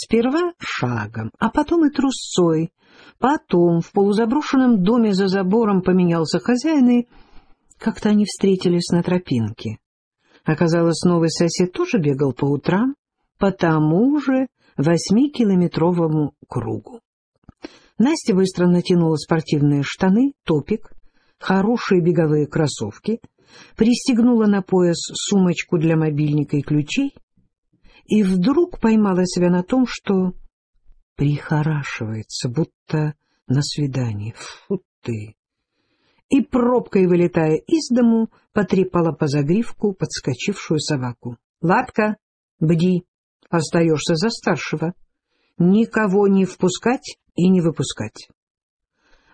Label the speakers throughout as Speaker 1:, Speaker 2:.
Speaker 1: Сперва шагом, а потом и трусцой. Потом в полузаброшенном доме за забором поменялся хозяин, и как-то они встретились на тропинке. Оказалось, новый сосед тоже бегал по утрам по тому же восьмикилометровому кругу. Настя быстро натянула спортивные штаны, топик, хорошие беговые кроссовки, пристегнула на пояс сумочку для мобильника и ключей и вдруг поймала себя на том, что прихорашивается, будто на свидании. Фу ты! И пробкой, вылетая из дому, потрепала по загривку подскочившую собаку. — Лапка, бди, остаешься за старшего. Никого не впускать и не выпускать.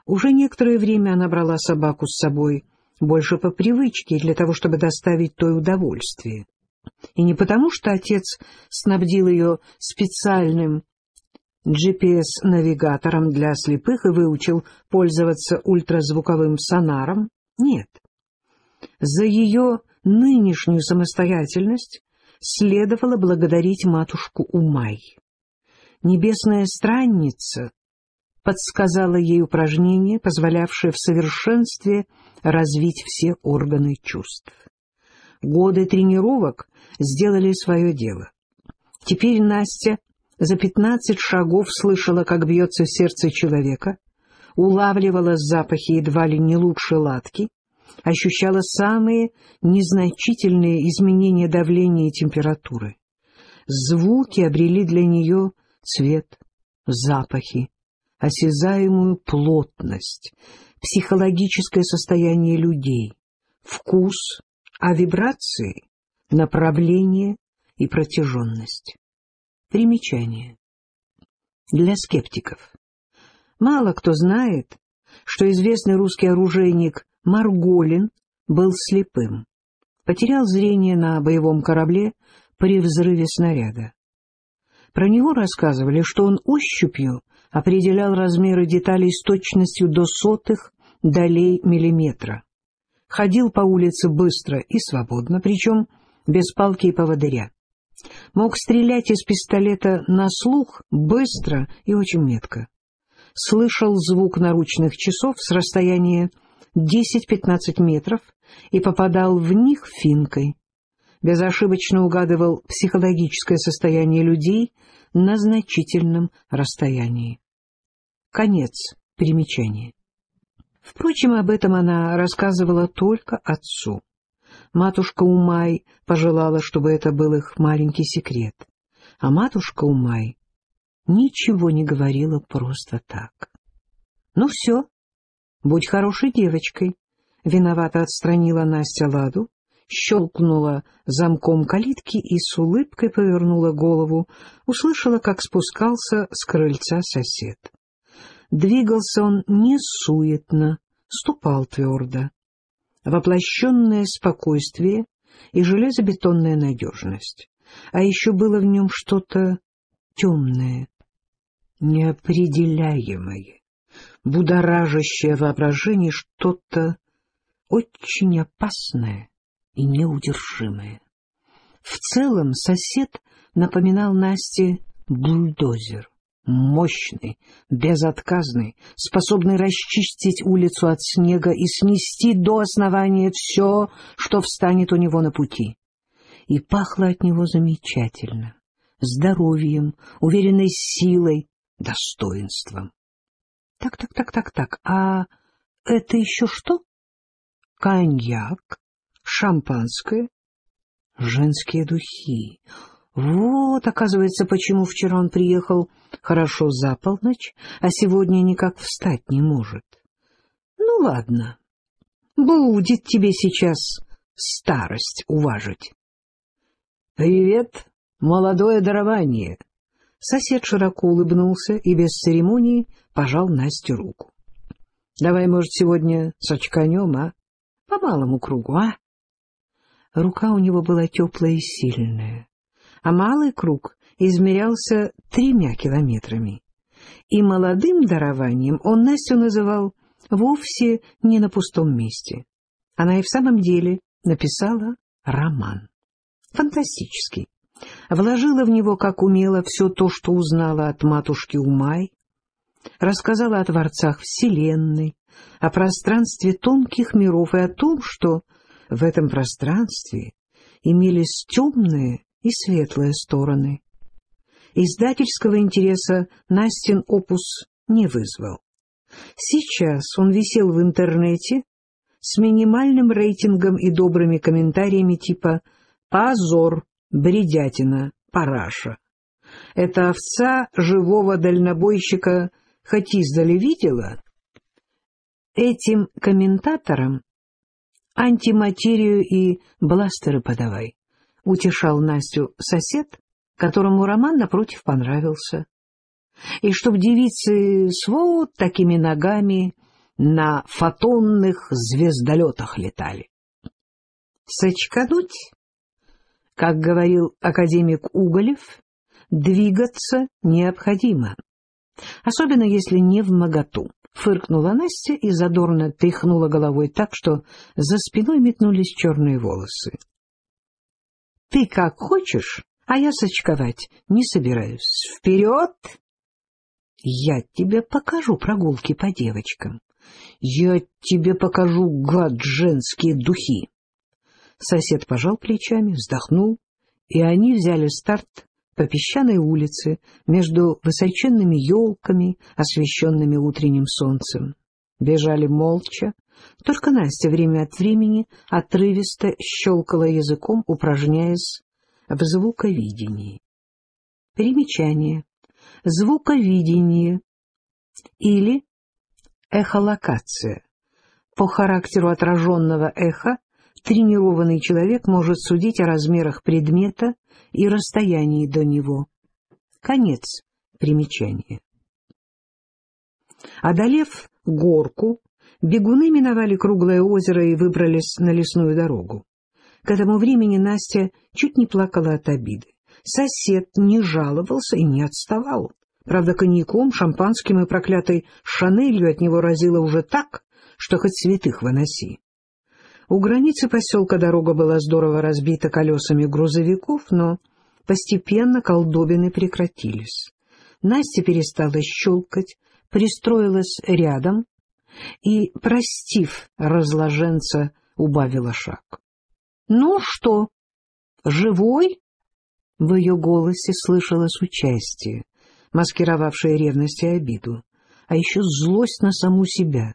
Speaker 1: Уже некоторое время она брала собаку с собой, больше по привычке, для того, чтобы доставить той удовольствие. И не потому, что отец снабдил ее специальным GPS-навигатором для слепых и выучил пользоваться ультразвуковым сонаром. Нет. За ее нынешнюю самостоятельность следовало благодарить матушку Умай. Небесная странница подсказала ей упражнение, позволявшее в совершенстве развить все органы чувств. Годы тренировок сделали свое дело. Теперь Настя за пятнадцать шагов слышала, как бьется сердце человека, улавливала запахи едва ли не лучше ладки, ощущала самые незначительные изменения давления и температуры. Звуки обрели для нее цвет, запахи, осязаемую плотность, психологическое состояние людей, вкус, а вибрации — направление и протяженность. Примечание. Для скептиков. Мало кто знает, что известный русский оружейник Марголин был слепым, потерял зрение на боевом корабле при взрыве снаряда. Про него рассказывали, что он ощупью определял размеры деталей с точностью до сотых долей миллиметра. Ходил по улице быстро и свободно, причем без палки и поводыря. Мог стрелять из пистолета на слух быстро и очень метко. Слышал звук наручных часов с расстояния 10-15 метров и попадал в них финкой. Безошибочно угадывал психологическое состояние людей на значительном расстоянии. Конец примечания. Впрочем, об этом она рассказывала только отцу. Матушка Умай пожелала, чтобы это был их маленький секрет. А матушка Умай ничего не говорила просто так. — Ну все, будь хорошей девочкой. Виновато отстранила Настя Ладу, щелкнула замком калитки и с улыбкой повернула голову, услышала, как спускался с крыльца сосед. Двигался он не суетно, ступал твердо воплощенное спокойствие и железобетонная надежность. А еще было в нем что-то темное, неопределяемое, будоражащее воображение, что-то очень опасное и неудержимое. В целом сосед напоминал Насте бульдозер мощный, безотказный, способный расчистить улицу от снега и снести до основания все, что встанет у него на пути. И пахло от него замечательно, здоровьем, уверенной силой, достоинством. Так, так, так, так, так, а это еще что? Коньяк, шампанское, женские духи. Вот, оказывается, почему вчера он приехал хорошо за полночь, а сегодня никак встать не может. Ну, ладно, будет тебе сейчас старость уважить. — Привет, молодое дарование! Сосед широко улыбнулся и без церемонии пожал Насте руку. — Давай, может, сегодня сочканем, а? По малому кругу, а? Рука у него была теплая и сильная а малый круг измерялся тремя километрами. И молодым дарованием он Настю называл вовсе не на пустом месте. Она и в самом деле написала роман. Фантастический, вложила в него, как умела, все то, что узнала от матушки Умай, рассказала о творцах Вселенной, о пространстве тонких миров и о том, что в этом пространстве имелись темные и светлые стороны. Издательского интереса Настин опус не вызвал. Сейчас он висел в интернете с минимальным рейтингом и добрыми комментариями типа «Позор, бредятина, параша». Эта овца живого дальнобойщика хоть издали видела? Этим комментаторам антиматерию и бластеры подавай, — утешал Настю сосед, которому роман напротив понравился. И чтоб девицы с вот такими ногами на фотонных звездолетах летали. Сочкануть, как говорил академик Уголев, двигаться необходимо, особенно если не в моготу. Фыркнула Настя и задорно тряхнула головой так, что за спиной метнулись черные волосы. — Ты как хочешь, а я сочковать не собираюсь. Вперед! Я тебе покажу прогулки по девочкам. Я тебе покажу, гад, женские духи. Сосед пожал плечами, вздохнул, и они взяли старт по песчаной улице между высоченными елками, освещенными утренним солнцем. Бежали молча, только Настя время от времени отрывисто щелкала языком, упражняясь в звуковидении. Примечание. Звуковидение или эхолокация. По характеру отраженного эха тренированный человек может судить о размерах предмета и расстоянии до него. Конец примечания. Одолев горку, бегуны миновали круглое озеро и выбрались на лесную дорогу. К этому времени Настя чуть не плакала от обиды. Сосед не жаловался и не отставал. Правда, коньяком, шампанским и проклятой шанелью от него разило уже так, что хоть святых выноси. У границы поселка дорога была здорово разбита колесами грузовиков, но постепенно колдобины прекратились. Настя перестала щелкать, пристроилась рядом и, простив разложенца, убавила шаг. — Ну что, живой? В ее голосе слышалось участие, маскировавшее ревность и обиду, а еще злость на саму себя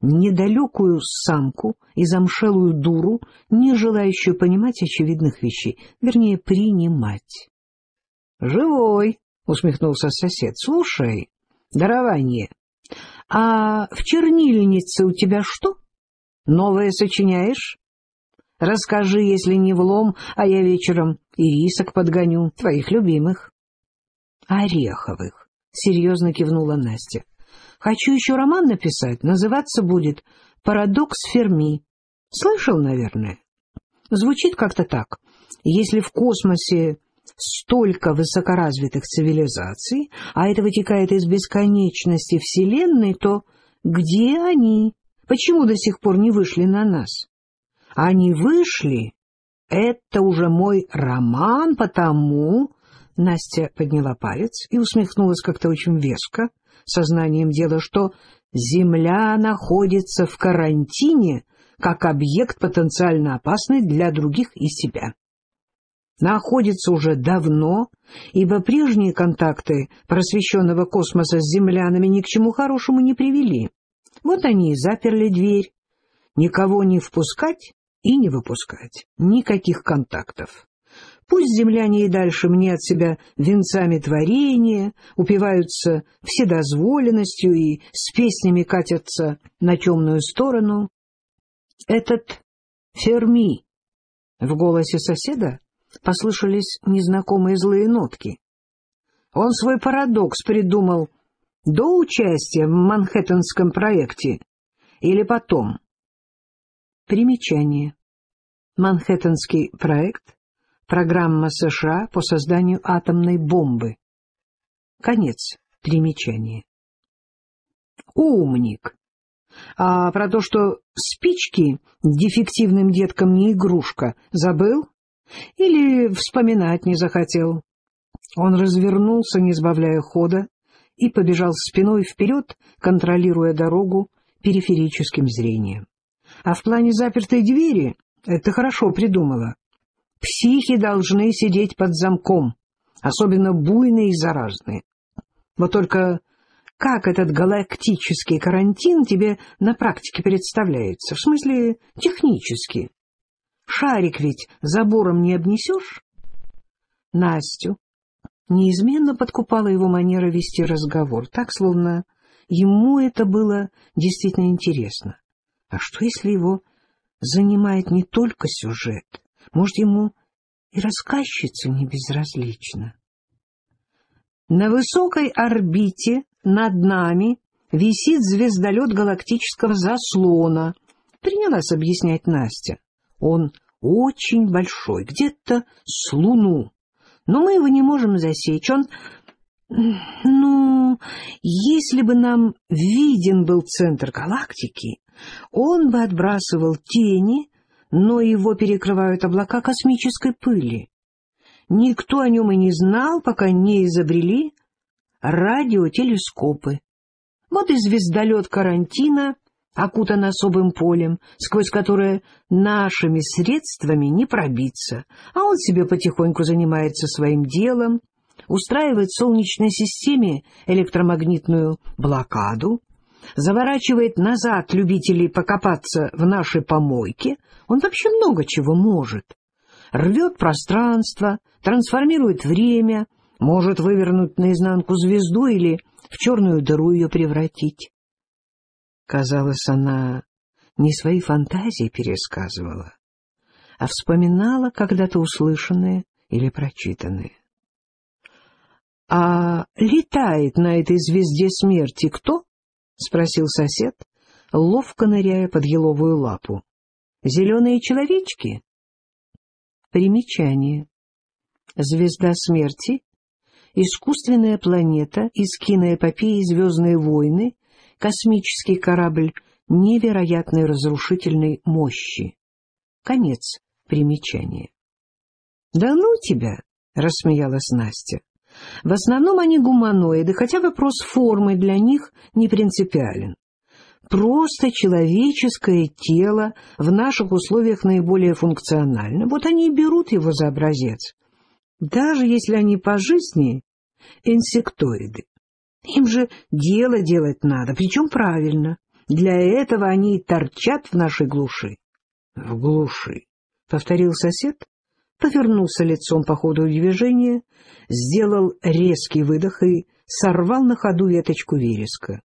Speaker 1: недалекую самку и замшелую дуру, не желающую понимать очевидных вещей, вернее, принимать. — Живой, — усмехнулся сосед. — Слушай, дарование, а в чернильнице у тебя что? Новое сочиняешь? Расскажи, если не влом, а я вечером ирисок подгоню, твоих любимых. — Ореховых, — серьезно кивнула Настя. Хочу еще роман написать, называться будет «Парадокс Ферми». Слышал, наверное? Звучит как-то так. Если в космосе столько высокоразвитых цивилизаций, а это вытекает из бесконечности Вселенной, то где они? Почему до сих пор не вышли на нас? Они вышли. Это уже мой роман, потому... Настя подняла палец и усмехнулась как-то очень веско сознанием дела, что Земля находится в карантине как объект потенциально опасный для других и себя. Находится уже давно, ибо прежние контакты просвещенного космоса с землянами ни к чему хорошему не привели. Вот они и заперли дверь. Никого не впускать и не выпускать. Никаких контактов. Пусть земляне и дальше мне от себя венцами творения, упиваются вседозволенностью и с песнями катятся на темную сторону. Этот Ферми в голосе соседа послышались незнакомые злые нотки. Он свой парадокс придумал до участия в Манхэттенском проекте или потом. Примечание. Манхэттенский проект Программа США по созданию атомной бомбы. Конец примечания. Умник. А про то, что спички дефективным деткам не игрушка, забыл? Или вспоминать не захотел. Он развернулся, не сбавляя хода, и побежал спиной вперед, контролируя дорогу периферическим зрением. А в плане запертой двери это хорошо придумала. Психи должны сидеть под замком, особенно буйные и заразные. Вот только как этот галактический карантин тебе на практике представляется? В смысле, технически. Шарик ведь забором не обнесешь? Настю неизменно подкупала его манера вести разговор, так, словно ему это было действительно интересно. А что, если его занимает не только сюжет? Может, ему и рассказчица не безразлична? На высокой орбите над нами висит звездолет галактического заслона, принялась объяснять Настя. Он очень большой, где-то с Луну, но мы его не можем засечь. Он... Ну, если бы нам виден был центр галактики, он бы отбрасывал тени, но его перекрывают облака космической пыли. Никто о нем и не знал, пока не изобрели радиотелескопы. Вот и звездолет карантина окутан особым полем, сквозь которое нашими средствами не пробиться, а он себе потихоньку занимается своим делом, устраивает в Солнечной системе электромагнитную блокаду, заворачивает назад любителей покопаться в нашей помойке, он вообще много чего может. Рвет пространство, трансформирует время, может вывернуть наизнанку звезду или в черную дыру ее превратить. Казалось, она не свои фантазии пересказывала, а вспоминала когда-то услышанное или прочитанное. — А летает на этой звезде смерти кто? — спросил сосед, ловко ныряя под еловую лапу. — Зеленые человечки? Примечание. Звезда смерти — искусственная планета из киноэпопеи «Звездные войны», космический корабль невероятной разрушительной мощи. Конец примечания. — Да ну тебя! — рассмеялась Настя. — В основном они гуманоиды, хотя вопрос формы для них не принципиален. Просто человеческое тело в наших условиях наиболее функционально. Вот они и берут его за образец. Даже если они по жизни инсектоиды. Им же дело делать надо, причем правильно. Для этого они и торчат в нашей глуши. — В глуши, — повторил сосед, повернулся лицом по ходу движения, сделал резкий выдох и сорвал на ходу веточку вереска.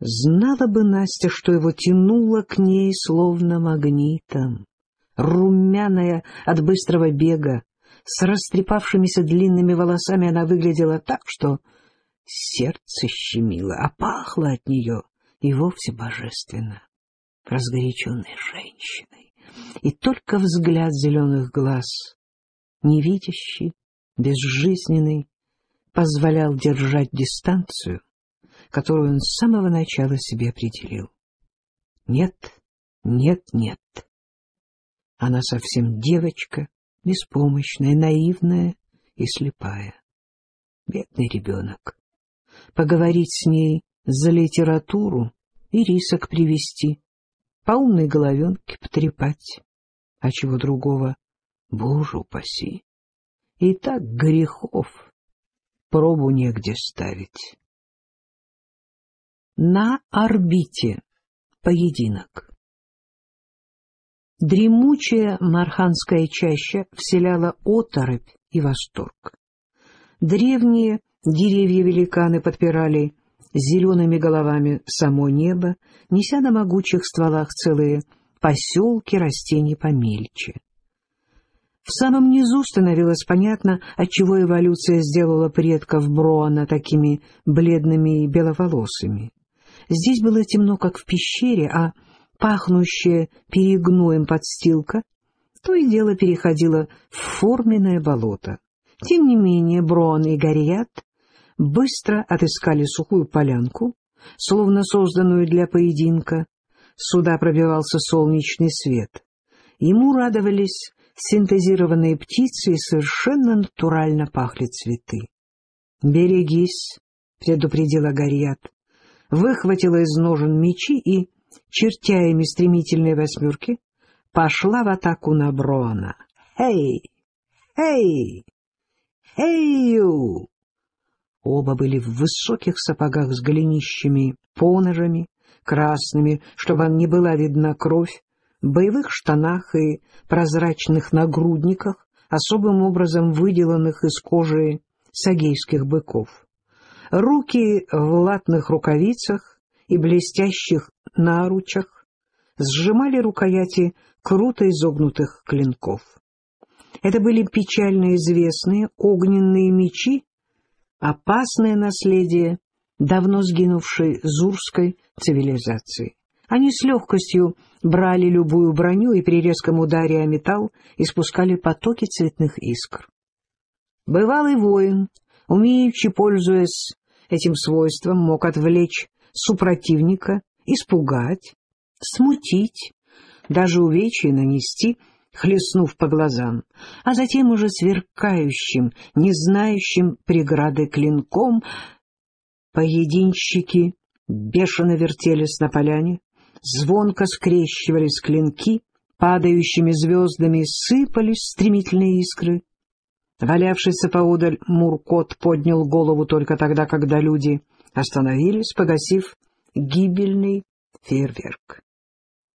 Speaker 1: Знала бы Настя, что его тянуло к ней словно магнитом. Румяная от быстрого бега, с растрепавшимися длинными волосами она выглядела так, что сердце щемило, а пахло от нее и вовсе божественно, разгоряченной женщиной. И только взгляд зеленых глаз, невидящий, безжизненный, позволял держать дистанцию, которую он с самого начала себе определил. Нет, нет, нет. Она совсем девочка, беспомощная, наивная и слепая. Бедный ребенок. Поговорить с ней за литературу и рисок привести, по умной головенке потрепать. А чего другого, боже упаси. И так грехов пробу негде ставить. На орбите поединок. Дремучая марханская чаща вселяла оторопь и восторг. Древние деревья-великаны подпирали зелеными головами само небо, неся на могучих стволах целые поселки растений помельче. В самом низу становилось понятно, отчего эволюция сделала предков Броана такими бледными и беловолосыми. Здесь было темно, как в пещере, а пахнущая перегноем подстилка то и дело переходила в форменное болото. Тем не менее Брон и Горият быстро отыскали сухую полянку, словно созданную для поединка. Сюда пробивался солнечный свет. Ему радовались синтезированные птицы и совершенно натурально пахли цветы. «Берегись», — предупредила Гарьят, выхватила из ножен мечи и, чертя ими стремительные восьмерки, пошла в атаку на Брона. «Эй! Эй! Эйю!» Оба были в высоких сапогах с голенищами, поножами, красными, чтобы не была видна кровь, боевых штанах и прозрачных нагрудниках, особым образом выделанных из кожи сагейских быков. Руки в латных рукавицах и блестящих наручах сжимали рукояти круто изогнутых клинков. Это были печально известные огненные мечи, опасное наследие давно сгинувшей зурской цивилизации. Они с легкостью брали любую броню и при резком ударе о металл испускали потоки цветных искр. Бывалый воин, умеючи, пользуясь этим свойством, мог отвлечь супротивника, испугать, смутить, даже увечья нанести, хлестнув по глазам, а затем уже сверкающим, не знающим преграды клинком, поединщики бешено вертелись на поляне, звонко скрещивались клинки, падающими звездами сыпались стремительные искры. Валявшийся поодаль Муркот поднял голову только тогда, когда люди остановились, погасив гибельный фейерверк.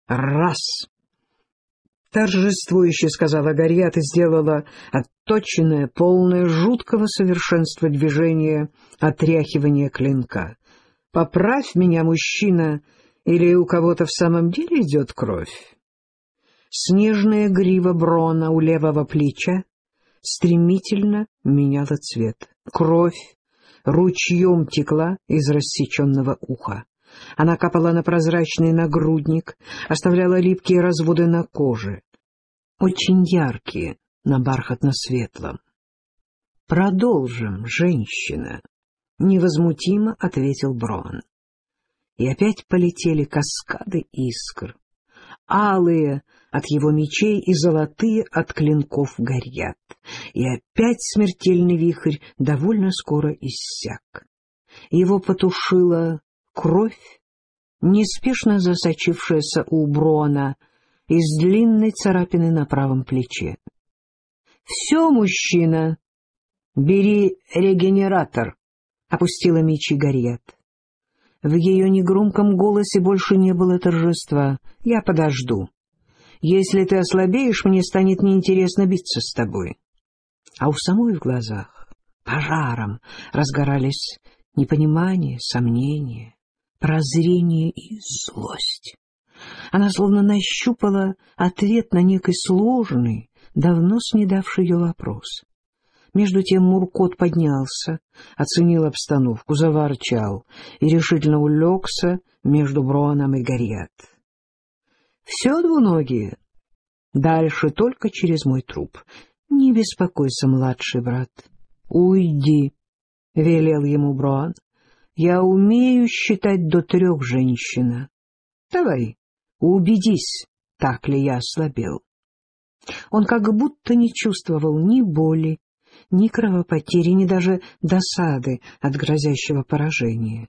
Speaker 1: «Раз!» Торжествующе сказала Гарьят и сделала отточенное, полное жуткого совершенства движение отряхивания клинка. «Поправь меня, мужчина, или у кого-то в самом деле идет кровь?» Снежная грива брона у левого плеча стремительно меняла цвет. Кровь ручьем текла из рассеченного уха. Она капала на прозрачный нагрудник, оставляла липкие разводы на коже, очень яркие на бархатно-светлом. «Продолжим, женщина», — невозмутимо ответил Брон. И опять полетели каскады искр, алые от его мечей и золотые от клинков горят. И опять смертельный вихрь довольно скоро иссяк. Его потушила кровь, неспешно засочившаяся у Брона из длинной царапины на правом плече. — Все, мужчина, бери регенератор, — опустила мечи Гарьят. В ее негромком голосе больше не было торжества. — Я подожду. Если ты ослабеешь, мне станет неинтересно биться с тобой. А у самой в глазах пожаром разгорались непонимание, сомнение прозрение и злость. Она словно нащупала ответ на некий сложный, давно снедавший ее вопрос. Между тем Муркот поднялся, оценил обстановку, заворчал и решительно улегся между Броном и Горят. — Все, двуногие, дальше только через мой труп. Не беспокойся, младший брат. — Уйди, — велел ему Брон. Я умею считать до трех, женщина. Давай, убедись, так ли я ослабел. Он как будто не чувствовал ни боли, ни кровопотери, ни даже досады от грозящего поражения.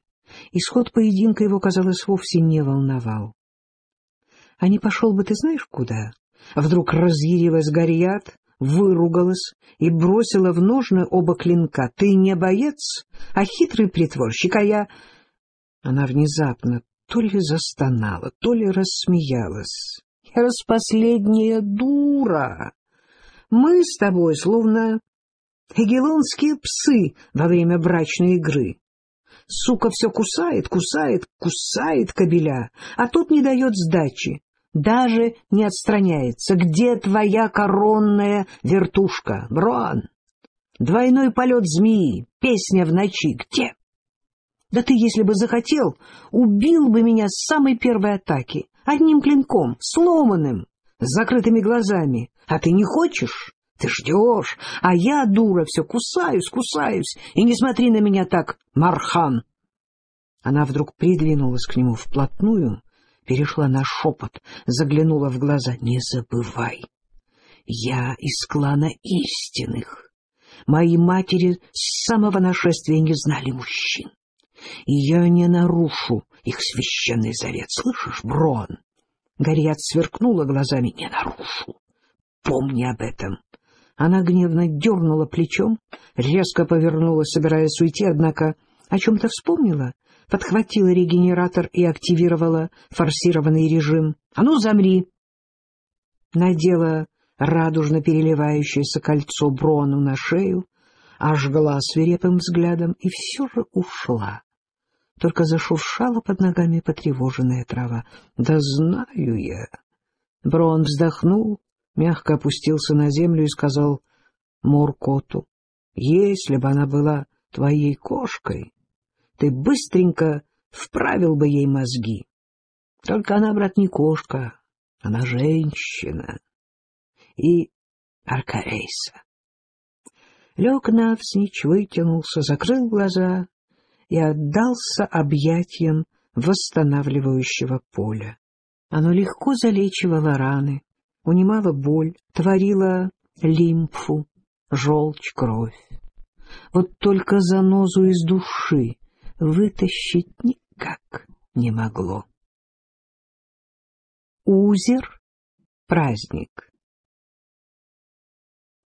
Speaker 1: Исход поединка его, казалось, вовсе не волновал. — А не пошел бы ты знаешь куда? Вдруг разъярилась Горият, выругалась и бросила в ножны оба клинка. — Ты не боец, а хитрый притворщик, а я... Она внезапно то ли застонала, то ли рассмеялась. — Я распоследняя дура! Мы с тобой словно хегелонские псы во время брачной игры. Сука все кусает, кусает, кусает кобеля, а тут не дает сдачи даже не отстраняется. Где твоя коронная вертушка, Брон? Двойной полет змеи, песня в ночи, где? Да ты, если бы захотел, убил бы меня с самой первой атаки, одним клинком, сломанным, с закрытыми глазами. А ты не хочешь? Ты ждешь, а я, дура, все кусаюсь, кусаюсь, и не смотри на меня так, Мархан. Она вдруг придвинулась к нему вплотную перешла на шепот, заглянула в глаза. «Не забывай, Я из клана истинных. Мои матери с самого нашествия не знали мужчин. И я не нарушу их священный завет. Слышишь, Брон? Гориат сверкнула глазами. Не нарушу. Помни об этом. Она гневно дернула плечом, резко повернулась, собираясь уйти, однако о чем-то вспомнила, подхватила регенератор и активировала форсированный режим. — А ну, замри! Надела радужно переливающееся кольцо Брону на шею, ожгла свирепым взглядом и все же ушла. Только зашуршала под ногами потревоженная трава. Да знаю я. Брон вздохнул, мягко опустился на землю и сказал Моркоту, если бы она была твоей кошкой, ты быстренько вправил бы ей мозги. Только она, брат, не кошка, она женщина. И Аркарейса. Лег навзничь, вытянулся, закрыл глаза и отдался объятиям восстанавливающего поля. Оно легко залечивало раны, унимало боль, творило лимфу, желчь, кровь. Вот только занозу из души вытащить никак не могло. Узер — праздник.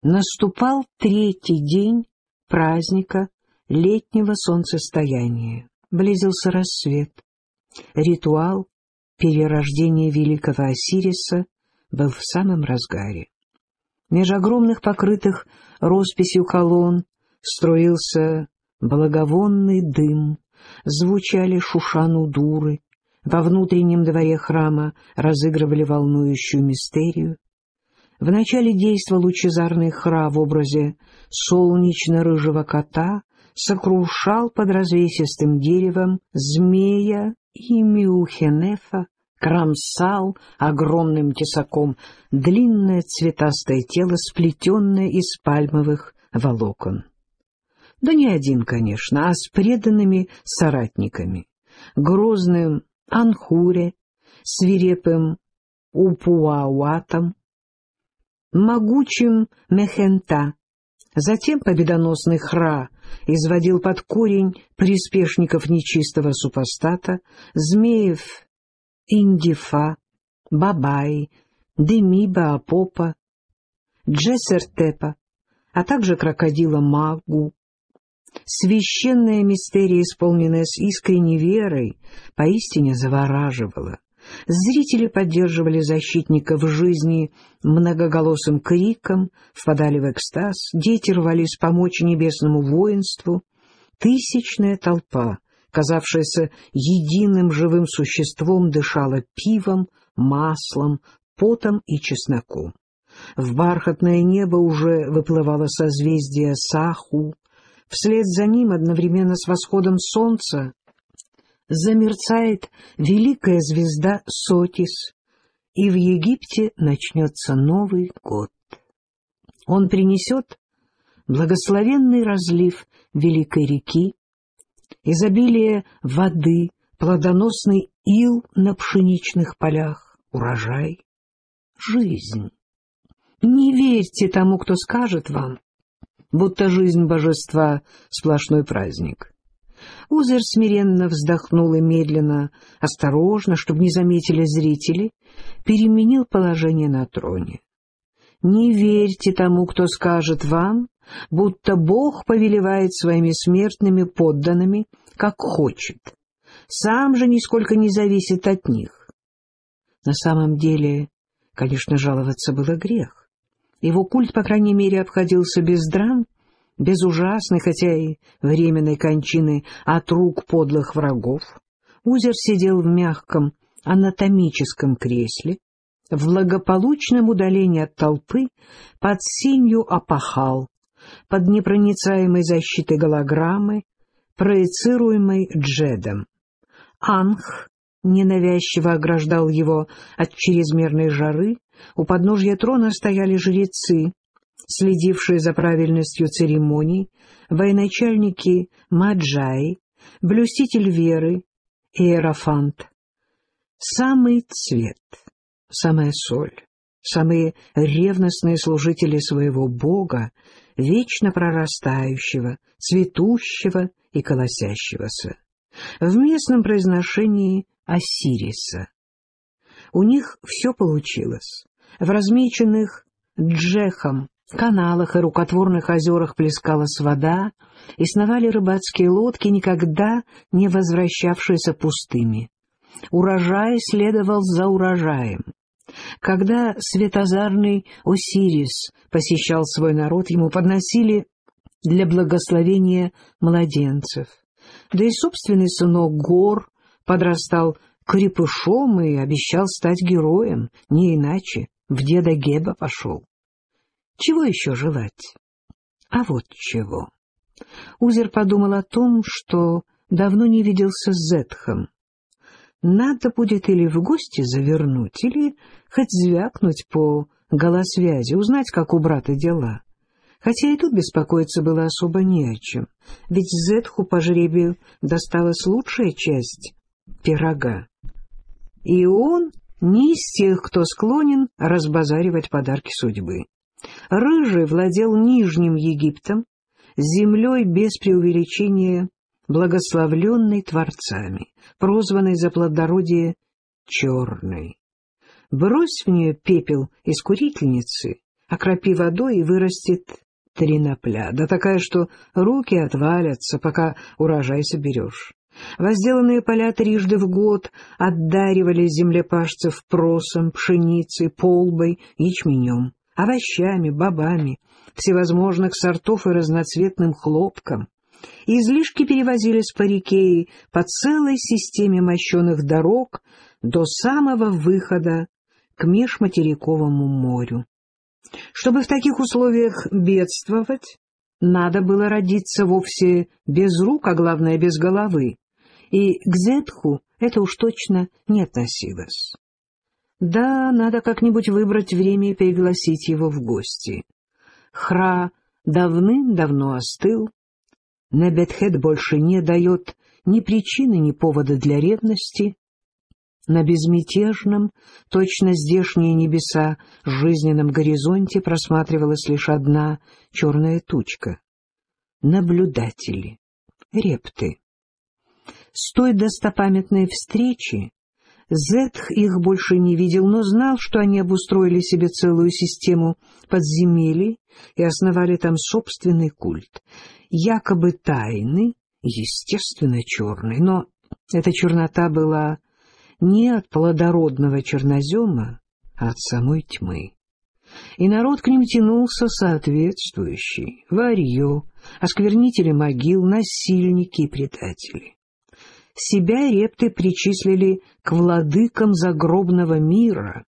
Speaker 1: Наступал третий день праздника летнего солнцестояния. Близился рассвет. Ритуал перерождения великого Осириса был в самом разгаре. Меж огромных покрытых росписью колонн строился благовонный дым, звучали шушану дуры, во внутреннем дворе храма разыгрывали волнующую мистерию. Вначале действовал лучезарный хра в образе солнечно-рыжего кота, сокрушал под развесистым деревом змея и Миухенефа, кромсал огромным тесаком длинное цветастое тело, сплетенное из пальмовых волокон. Да не один, конечно, а с преданными соратниками, грозным Анхуре, свирепым Упуауатом, могучим Мехента, затем победоносный Хра изводил под корень приспешников нечистого супостата, змеев Индифа, Бабай, Демиба Апопа, Джессертепа, а также крокодила Магу, Священная мистерия, исполненная с искренней верой, поистине завораживала. Зрители поддерживали защитника в жизни многоголосым криком, впадали в экстаз, дети рвались помочь небесному воинству. Тысячная толпа, казавшаяся единым живым существом, дышала пивом, маслом, потом и чесноком. В бархатное небо уже выплывало созвездие Саху, Вслед за ним, одновременно с восходом солнца, замерцает великая звезда Сотис, и в Египте начнется Новый год. Он принесет благословенный разлив великой реки, изобилие воды, плодоносный ил на пшеничных полях, урожай, жизнь. Не верьте тому, кто скажет вам, будто жизнь божества — сплошной праздник. Узер смиренно вздохнул и медленно, осторожно, чтобы не заметили зрители, переменил положение на троне. Не верьте тому, кто скажет вам, будто Бог повелевает своими смертными подданными, как хочет. Сам же нисколько не зависит от них. На самом деле, конечно, жаловаться было грех. Его культ, по крайней мере, обходился без драм, без ужасной, хотя и временной кончины от рук подлых врагов. Узер сидел в мягком анатомическом кресле, в благополучном удалении от толпы, под синью опахал, под непроницаемой защитой голограммы, проецируемой Джедом. Анх ненавязчиво ограждал его от чрезмерной жары, у подножья трона стояли жрецы, следившие за правильностью церемоний, военачальники Маджай, блюститель веры и Эрофант. Самый цвет, самая соль, самые ревностные служители своего бога, вечно прорастающего, цветущего и колосящегося. В местном произношении Осириса. У них все получилось. В размеченных Джехом каналах и рукотворных озерах плескалась вода, и сновали рыбацкие лодки, никогда не возвращавшиеся пустыми. Урожай следовал за урожаем. Когда светозарный Осирис посещал свой народ, ему подносили для благословения младенцев. Да и собственный сынок Гор подрастал крепышом и обещал стать героем, не иначе, в деда Геба пошел. Чего еще желать? А вот чего. Узер подумал о том, что давно не виделся с Зетхом. Надо будет или в гости завернуть, или хоть звякнуть по голосвязи, узнать, как у брата дела. Хотя и тут беспокоиться было особо не о чем, ведь Зетху по жребию досталась лучшая часть пирога. И он не из тех, кто склонен разбазаривать подарки судьбы. Рыжий владел Нижним Египтом, землей без преувеличения благословленной Творцами, прозванной за плодородие черной. Брось в нее пепел из курительницы, окропи водой и вырастет тринопля, да такая, что руки отвалятся, пока урожай соберешь. Возделанные поля трижды в год отдаривали землепашцев просом, пшеницей, полбой, ячменем, овощами, бобами, всевозможных сортов и разноцветным хлопком. Излишки перевозились по реке и по целой системе мощеных дорог до самого выхода к межматериковому морю. Чтобы в таких условиях бедствовать, надо было родиться вовсе без рук, а главное, без головы, и к Зетху это уж точно не относилось. Да, надо как-нибудь выбрать время и пригласить его в гости. Хра давным-давно остыл, Небетхед больше не дает ни причины, ни повода для ревности. На безмятежном, точно здешние небеса, жизненном горизонте просматривалась лишь одна черная тучка. Наблюдатели, репты. С той достопамятной встречи Зетх их больше не видел, но знал, что они обустроили себе целую систему подземелий и основали там собственный культ. Якобы тайны, естественно, черный, но эта чернота была не от плодородного чернозема, а от самой тьмы. И народ к ним тянулся соответствующий — варье, осквернители могил, насильники и предатели себя репты причислили к владыкам загробного мира,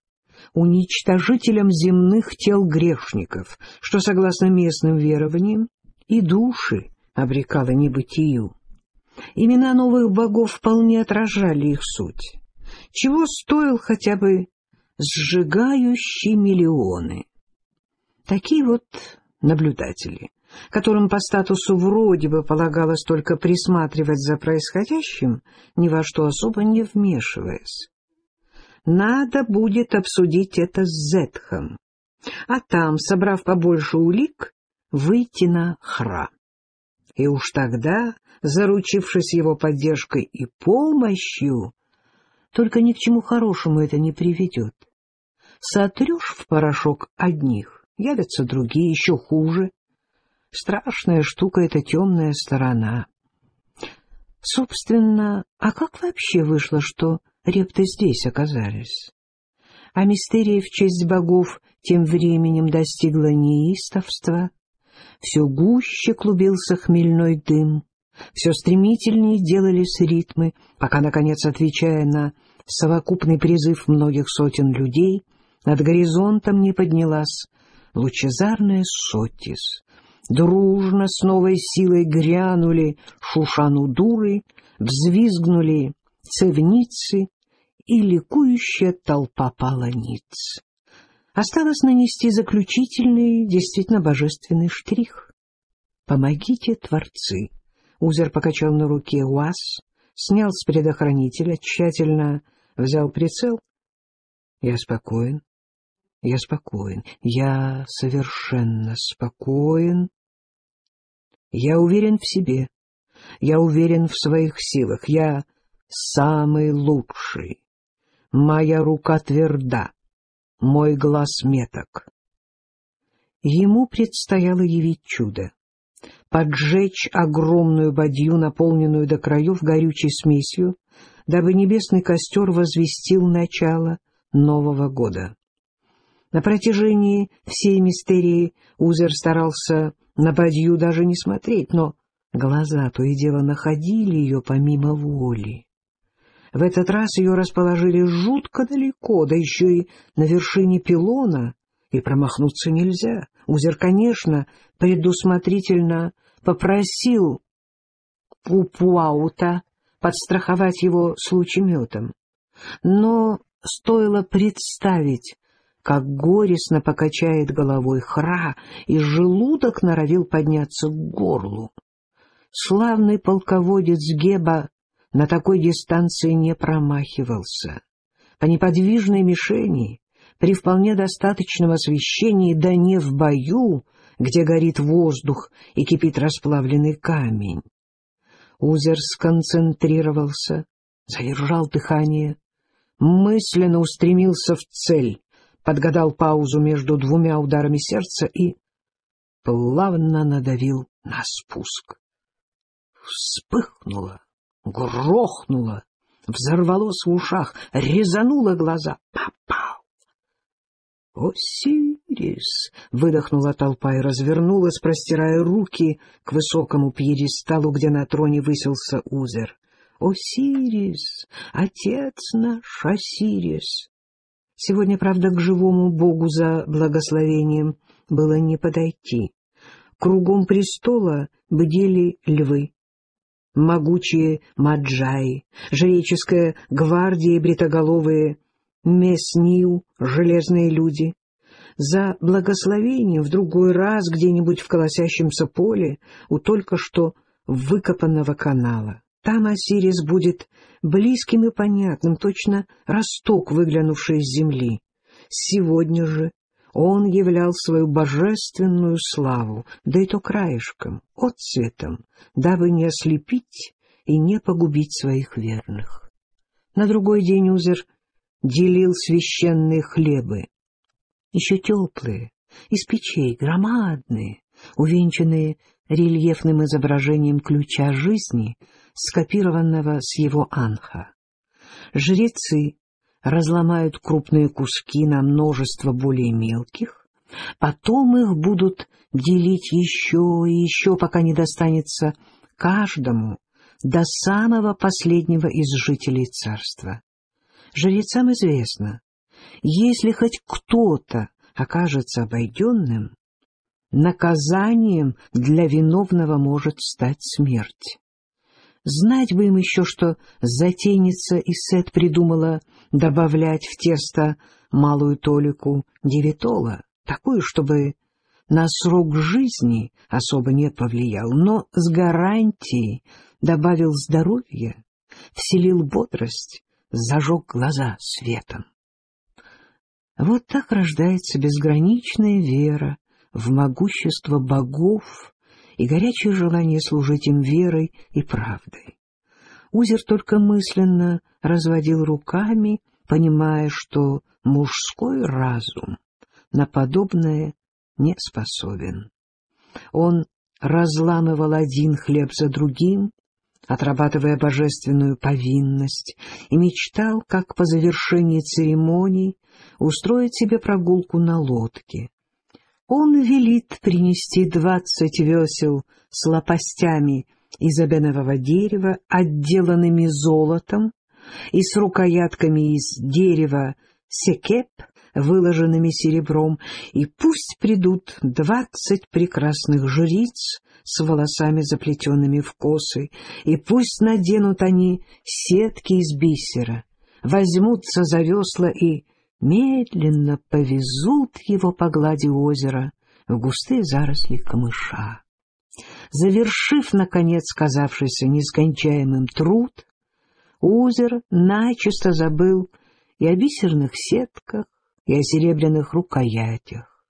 Speaker 1: уничтожителям земных тел грешников, что, согласно местным верованиям, и души обрекало небытию. Имена новых богов вполне отражали их суть. Чего стоил хотя бы сжигающий миллионы? Такие вот наблюдатели которым по статусу вроде бы полагалось только присматривать за происходящим, ни во что особо не вмешиваясь. Надо будет обсудить это с Зетхом, а там, собрав побольше улик, выйти на хра. И уж тогда, заручившись его поддержкой и помощью, только ни к чему хорошему это не приведет. Сотрешь в порошок одних, явятся другие, еще хуже, Страшная штука эта темная сторона. Собственно, а как вообще вышло, что репты здесь оказались? А мистерия в честь богов тем временем достигла неистовства. Все гуще клубился хмельной дым, все стремительнее делались ритмы, пока, наконец, отвечая на совокупный призыв многих сотен людей, над горизонтом не поднялась лучезарная сотис, дружно с новой силой грянули шушану-дуры, взвизгнули цевницы и ликующая толпа полониц. Осталось нанести заключительный, действительно божественный штрих. «Помогите, творцы!» Узер покачал на руке УАЗ, снял с предохранителя, тщательно взял прицел. «Я спокоен. Я спокоен, я совершенно спокоен. Я уверен в себе, я уверен в своих силах, я самый лучший. Моя рука тверда, мой глаз меток. Ему предстояло явить чудо поджечь огромную бадью, наполненную до краев горючей смесью, дабы небесный костер возвестил начало Нового года. На протяжении всей мистерии Узер старался на бадью даже не смотреть, но глаза то и дело находили ее помимо воли. В этот раз ее расположили жутко далеко, да еще и на вершине пилона, и промахнуться нельзя. Узер, конечно, предусмотрительно попросил Пупуаута подстраховать его с лучеметом. Но стоило представить, как горестно покачает головой хра, и желудок норовил подняться к горлу. Славный полководец Геба на такой дистанции не промахивался. По неподвижной мишени, при вполне достаточном освещении, да не в бою, где горит воздух и кипит расплавленный камень. Узер сконцентрировался, задержал дыхание, мысленно устремился в цель, подгадал паузу между двумя ударами сердца и плавно надавил на спуск. Вспыхнуло, грохнуло, взорвалось в ушах, резануло глаза. Попал! «Осирис!» — выдохнула толпа и развернулась, простирая руки к высокому пьедесталу, где на троне высился Узер. «Осирис! Отец наш Осирис!» Сегодня, правда, к живому богу за благословением было не подойти. Кругом престола бдели львы, могучие маджаи, жреческая гвардия и бритоголовые Меснил, железные люди. За благословением в другой раз где-нибудь в колосящемся поле у только что выкопанного канала. Там Осирис будет близким и понятным, точно росток, выглянувший из земли. Сегодня же он являл свою божественную славу, да и то краешком, отцветом, дабы не ослепить и не погубить своих верных. На другой день Узер делил священные хлебы, еще теплые, из печей, громадные, увенчанные рельефным изображением ключа жизни, скопированного с его анха. Жрецы разломают крупные куски на множество более мелких, потом их будут делить еще и еще, пока не достанется каждому до самого последнего из жителей царства. Жрецам известно, если хоть кто-то окажется обойденным, наказанием для виновного может стать смерть. Знать бы им еще, что затейница и Сет придумала добавлять в тесто малую толику девитола, такую, чтобы на срок жизни особо не повлиял, но с гарантией добавил здоровье, вселил бодрость, зажег глаза светом. Вот так рождается безграничная вера в могущество богов и горячее желание служить им верой и правдой. Узер только мысленно разводил руками, понимая, что мужской разум на подобное не способен. Он разламывал один хлеб за другим, отрабатывая божественную повинность, и мечтал, как по завершении церемоний устроить себе прогулку на лодке. Он велит принести двадцать весел с лопастями из обенового дерева, отделанными золотом, и с рукоятками из дерева секеп, выложенными серебром, и пусть придут двадцать прекрасных жриц с волосами, заплетенными в косы, и пусть наденут они сетки из бисера, возьмутся за весла и медленно повезут его по глади озера в густые заросли камыша. Завершив, наконец, казавшийся нескончаемым труд, Узер начисто забыл и о бисерных сетках, и о серебряных рукоятях,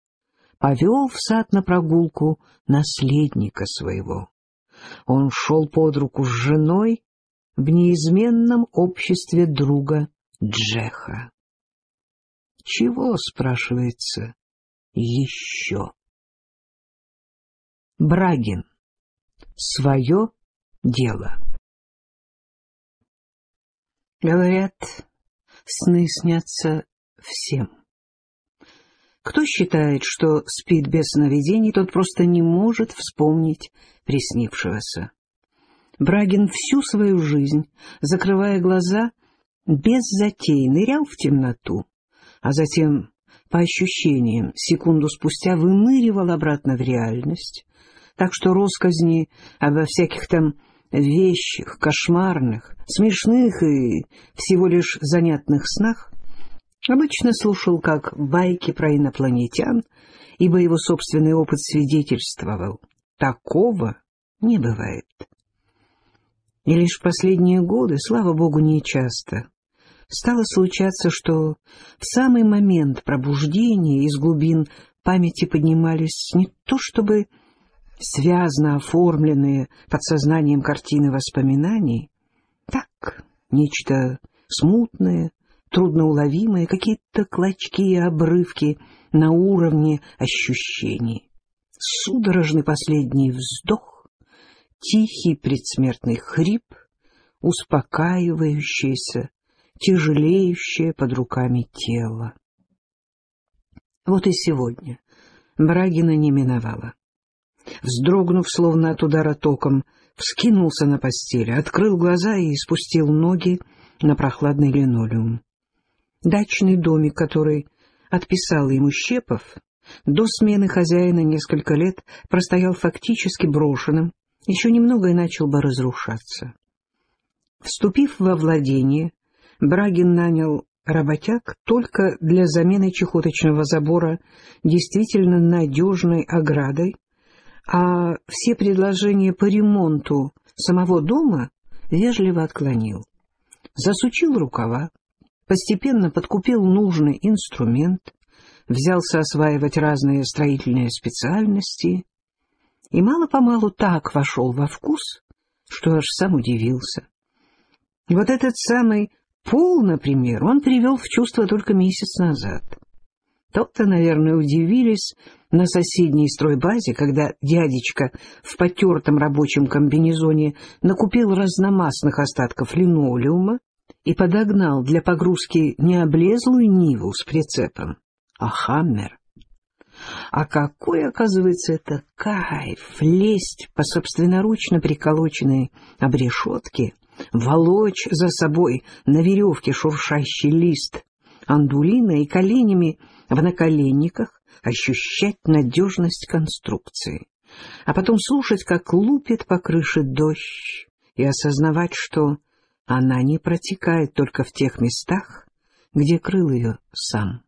Speaker 1: повел в сад на прогулку наследника своего. Он шел под руку с женой в неизменном обществе друга Джеха. Чего, спрашивается, еще? Брагин. Свое дело. Говорят, сны снятся всем. Кто считает, что спит без сновидений, тот просто не может вспомнить приснившегося. Брагин всю свою жизнь, закрывая глаза, без затей нырял в темноту, а затем, по ощущениям, секунду спустя выныривал обратно в реальность, так что росказни обо всяких там вещих, кошмарных, смешных и всего лишь занятных снах обычно слушал как байки про инопланетян, ибо его собственный опыт свидетельствовал. Такого не бывает. И лишь последние годы, слава богу, нечасто, стало случаться, что в самый момент пробуждения из глубин памяти поднимались не то чтобы связно оформленные подсознанием картины воспоминаний, так, нечто смутное, трудноуловимое, какие-то клочки и обрывки на уровне ощущений. Судорожный последний вздох, тихий предсмертный хрип, успокаивающееся, тяжелеющее под руками тело. Вот и сегодня Брагина не миновала вздрогнув, словно от удара током, вскинулся на постели, открыл глаза и спустил ноги на прохладный линолеум. Дачный домик, который отписал ему Щепов, до смены хозяина несколько лет простоял фактически брошенным, еще немного и начал бы разрушаться. Вступив во владение, Брагин нанял работяг только для замены чехоточного забора действительно надежной оградой, а все предложения по ремонту самого дома вежливо отклонил. Засучил рукава, постепенно подкупил нужный инструмент, взялся осваивать разные строительные специальности и мало-помалу так вошел во вкус, что аж сам удивился. Вот этот самый пол, например, он привел в чувство только месяц назад. То-то, наверное, удивились на соседней стройбазе, когда дядечка в потертом рабочем комбинезоне накупил разномастных остатков линолеума и подогнал для погрузки не облезлую Ниву с прицепом, а Хаммер. А какой, оказывается, это кайф лезть по собственноручно приколоченной обрешетке, волочь за собой на веревке шуршащий лист андулина и коленями в наколенниках ощущать надежность конструкции, а потом слушать, как лупит по крыше дождь, и осознавать, что она не протекает только в тех местах, где крыл ее сам.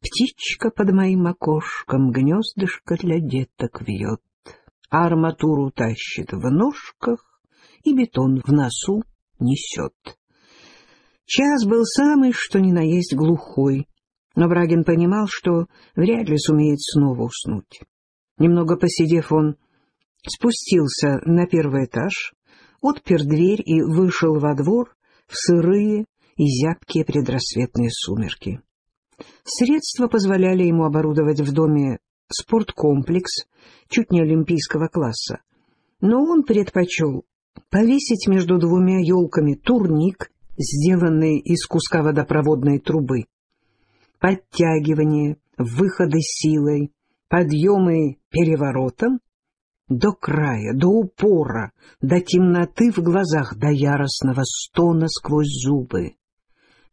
Speaker 1: Птичка под моим окошком гнездышко для деток вьет, а арматуру тащит в ножках и бетон в носу несет. Час был самый, что ни на есть, глухой, но Брагин понимал, что вряд ли сумеет снова уснуть. Немного посидев, он спустился на первый этаж, отпер дверь и вышел во двор в сырые и зябкие предрассветные сумерки. Средства позволяли ему оборудовать в доме спорткомплекс чуть не олимпийского класса, но он предпочел повесить между двумя елками турник сделанный из куска водопроводной трубы. Подтягивание, выходы силой, подъемы переворотом до края, до упора, до темноты в глазах, до яростного стона сквозь зубы.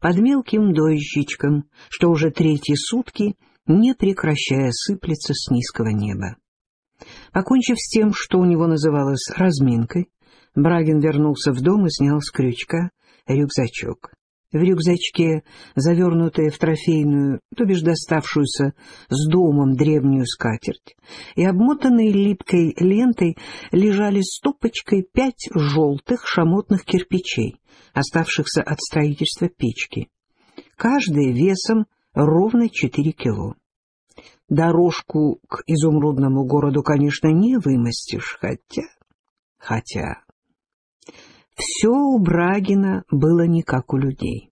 Speaker 1: Под мелким дождичком, что уже третьи сутки, не прекращая сыплется с низкого неба. Покончив с тем, что у него называлось разминкой, Брагин вернулся в дом и снял с крючка рюкзачок. В рюкзачке, завернутая в трофейную, то бишь доставшуюся с домом древнюю скатерть, и обмотанной липкой лентой лежали стопочкой пять желтых шамотных кирпичей, оставшихся от строительства печки. Каждый весом ровно четыре кило. Дорожку к изумрудному городу, конечно, не вымостишь, хотя... Хотя... Все у Брагина было не как у людей.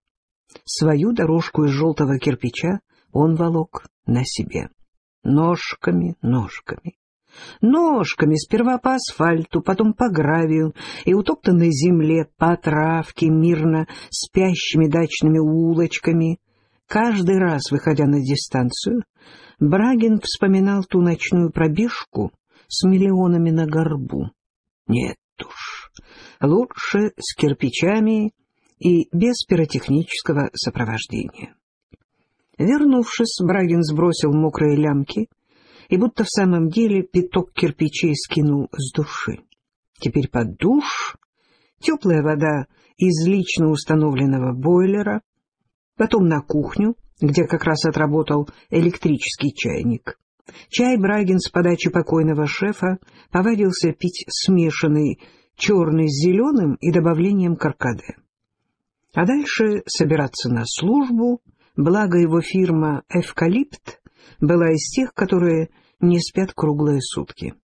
Speaker 1: Свою дорожку из желтого кирпича он волок на себе. Ножками, ножками. Ножками сперва по асфальту, потом по гравию и утоптанной земле, по травке, мирно спящими дачными улочками. Каждый раз, выходя на дистанцию, Брагин вспоминал ту ночную пробежку с миллионами на горбу. Нет уж, лучше с кирпичами и без пиротехнического сопровождения. Вернувшись, Брагин сбросил мокрые лямки и будто в самом деле пяток кирпичей скинул с души. Теперь под душ, теплая вода из лично установленного бойлера, потом на кухню, где как раз отработал электрический чайник. Чай Брагин с подачи покойного шефа повадился пить смешанный черный с зеленым и добавлением каркаде. А дальше собираться на службу, благо его фирма «Эвкалипт» была из тех, которые не спят круглые сутки.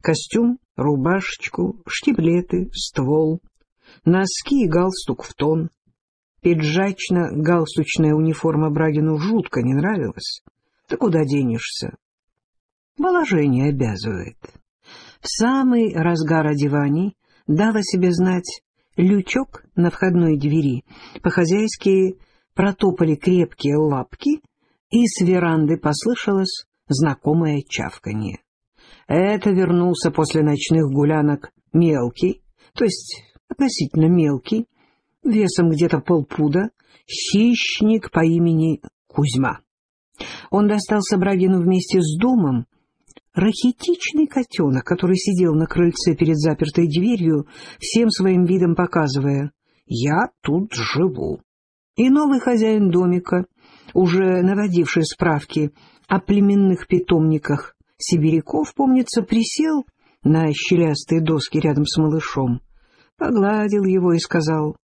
Speaker 1: Костюм, рубашечку, штиблеты, ствол, носки и галстук в тон. Пиджачно-галстучная униформа Брагину жутко не нравилась. Да куда денешься? Положение обязывает. В самый разгар одеваний дал о себе знать лючок на входной двери. По-хозяйски протопали крепкие лапки, и с веранды послышалось знакомое чавканье. Это вернулся после ночных гулянок мелкий, то есть относительно мелкий, весом где-то полпуда, хищник по имени Кузьма. Он достался Брагину вместе с домом, рахитичный котенок, который сидел на крыльце перед запертой дверью, всем своим видом показывая «Я тут живу». И новый хозяин домика, уже наводивший справки о племенных питомниках сибиряков, помнится, присел на щелястые доски рядом с малышом, погладил его и сказал,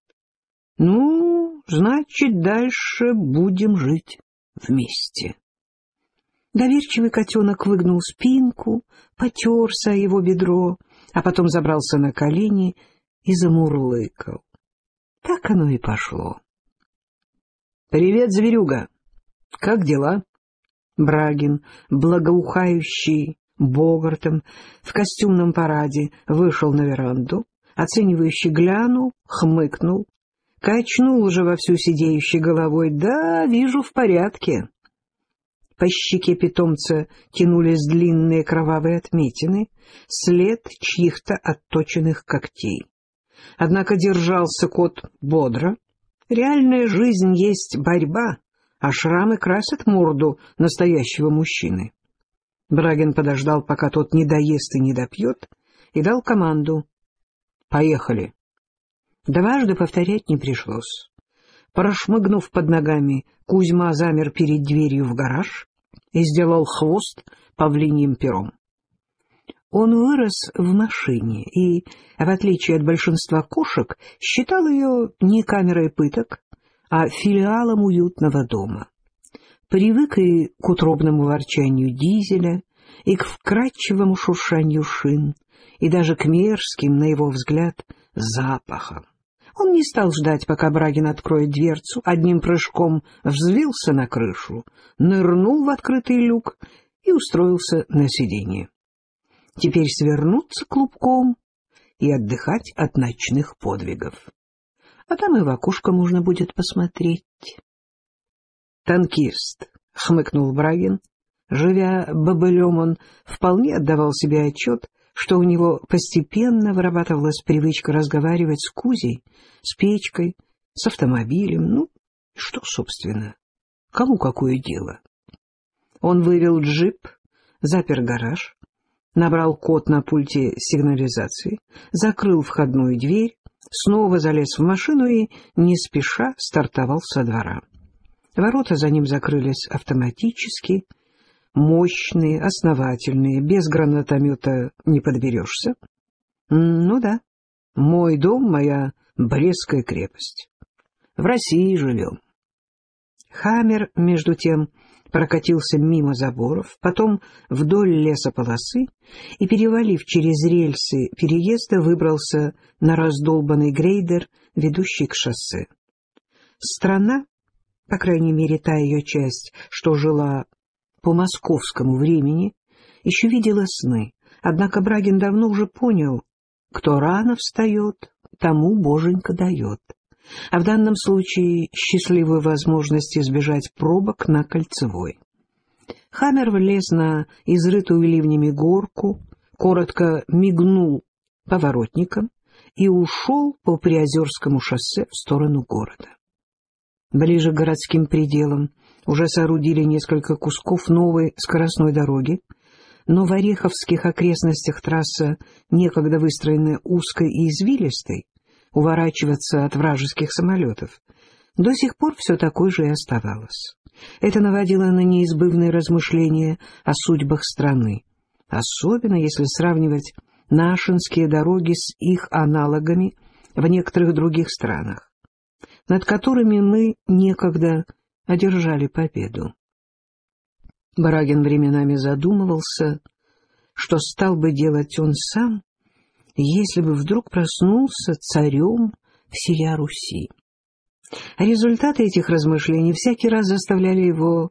Speaker 1: «Ну, значит, дальше будем жить вместе». Доверчивый котенок выгнул спинку, потерся его бедро, а потом забрался на колени и замурлыкал. Так оно и пошло. — Привет, зверюга! Как дела? Брагин, благоухающий богартом, в костюмном параде, вышел на веранду, оценивающий глянул, хмыкнул, качнул уже во всю сидеющей головой. «Да, вижу, в порядке». По щеке питомца тянулись длинные кровавые отметины, след чьих-то отточенных когтей. Однако держался кот бодро. Реальная жизнь есть борьба, а шрамы красят морду настоящего мужчины. Брагин подождал, пока тот не доест и не допьет, и дал команду. «Поехали». Дважды повторять не пришлось. Прошмыгнув под ногами, Кузьма замер перед дверью в гараж и сделал хвост павлиньим пером. Он вырос в машине и, в отличие от большинства кошек, считал ее не камерой пыток, а филиалом уютного дома. Привык и к утробному ворчанию дизеля, и к вкрадчивому шуршанию шин, и даже к мерзким, на его взгляд, запахам. Он не стал ждать, пока Брагин откроет дверцу, одним прыжком взвился на крышу, нырнул в открытый люк и устроился на сиденье. Теперь свернуться клубком и отдыхать от ночных подвигов а там и в окошко можно будет посмотреть. «Танкист», — хмыкнул Брагин. Живя бобылем, он вполне отдавал себе отчет, что у него постепенно вырабатывалась привычка разговаривать с Кузей, с печкой, с автомобилем. Ну, что, собственно, кому какое дело? Он вывел джип, запер гараж, набрал код на пульте сигнализации, закрыл входную дверь, снова залез в машину и, не спеша, стартовал со двора. Ворота за ним закрылись автоматически, мощные, основательные, без гранатомета не подберешься. Ну да, мой дом — моя Брестская крепость. В России живем. Хаммер, между тем, прокатился мимо заборов, потом вдоль лесополосы и, перевалив через рельсы переезда, выбрался на раздолбанный грейдер, ведущий к шоссе. Страна, по крайней мере та ее часть, что жила по московскому времени, еще видела сны, однако Брагин давно уже понял, кто рано встает, тому боженька дает а в данном случае счастливую возможность избежать пробок на Кольцевой. Хаммер влез на изрытую ливнями горку, коротко мигнул поворотником и ушел по Приозерскому шоссе в сторону города. Ближе к городским пределам уже соорудили несколько кусков новой скоростной дороги, но в Ореховских окрестностях трасса, некогда выстроенная узкой и извилистой, уворачиваться от вражеских самолетов, до сих пор все такой же и оставалось. Это наводило на неизбывные размышления о судьбах страны, особенно если сравнивать нашинские дороги с их аналогами в некоторых других странах, над которыми мы некогда одержали победу. Барагин временами задумывался, что стал бы делать он сам, если бы вдруг проснулся царем всея Руси. Результаты этих размышлений всякий раз заставляли его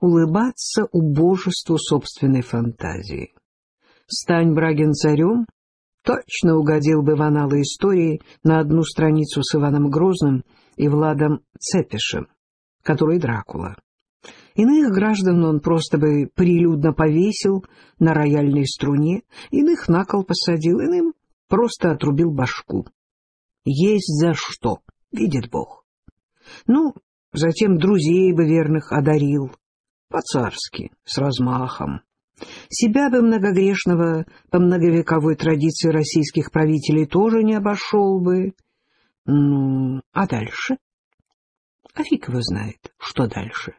Speaker 1: улыбаться убожеству собственной фантазии. Стань Брагин царем, точно угодил бы в аналы истории на одну страницу с Иваном Грозным и Владом Цепишем, который Дракула. Иных граждан он просто бы прилюдно повесил на рояльной струне, иных на кол посадил, иным просто отрубил башку. Есть за что, видит Бог. Ну, затем друзей бы верных одарил, по-царски, с размахом. Себя бы многогрешного по многовековой традиции российских правителей тоже не обошел бы. Ну, а дальше? А фиг его знает, что дальше.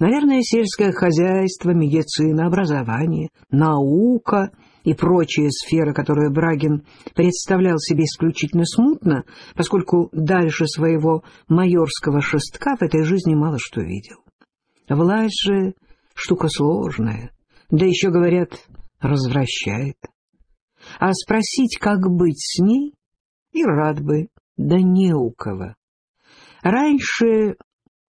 Speaker 1: Наверное, сельское хозяйство, медицина, образование, наука и прочие сферы, которые Брагин представлял себе исключительно смутно, поскольку дальше своего майорского шестка в этой жизни мало что видел. Власть же штука сложная, да еще, говорят, развращает. А спросить, как быть с ней, и рад бы, да не у кого. Раньше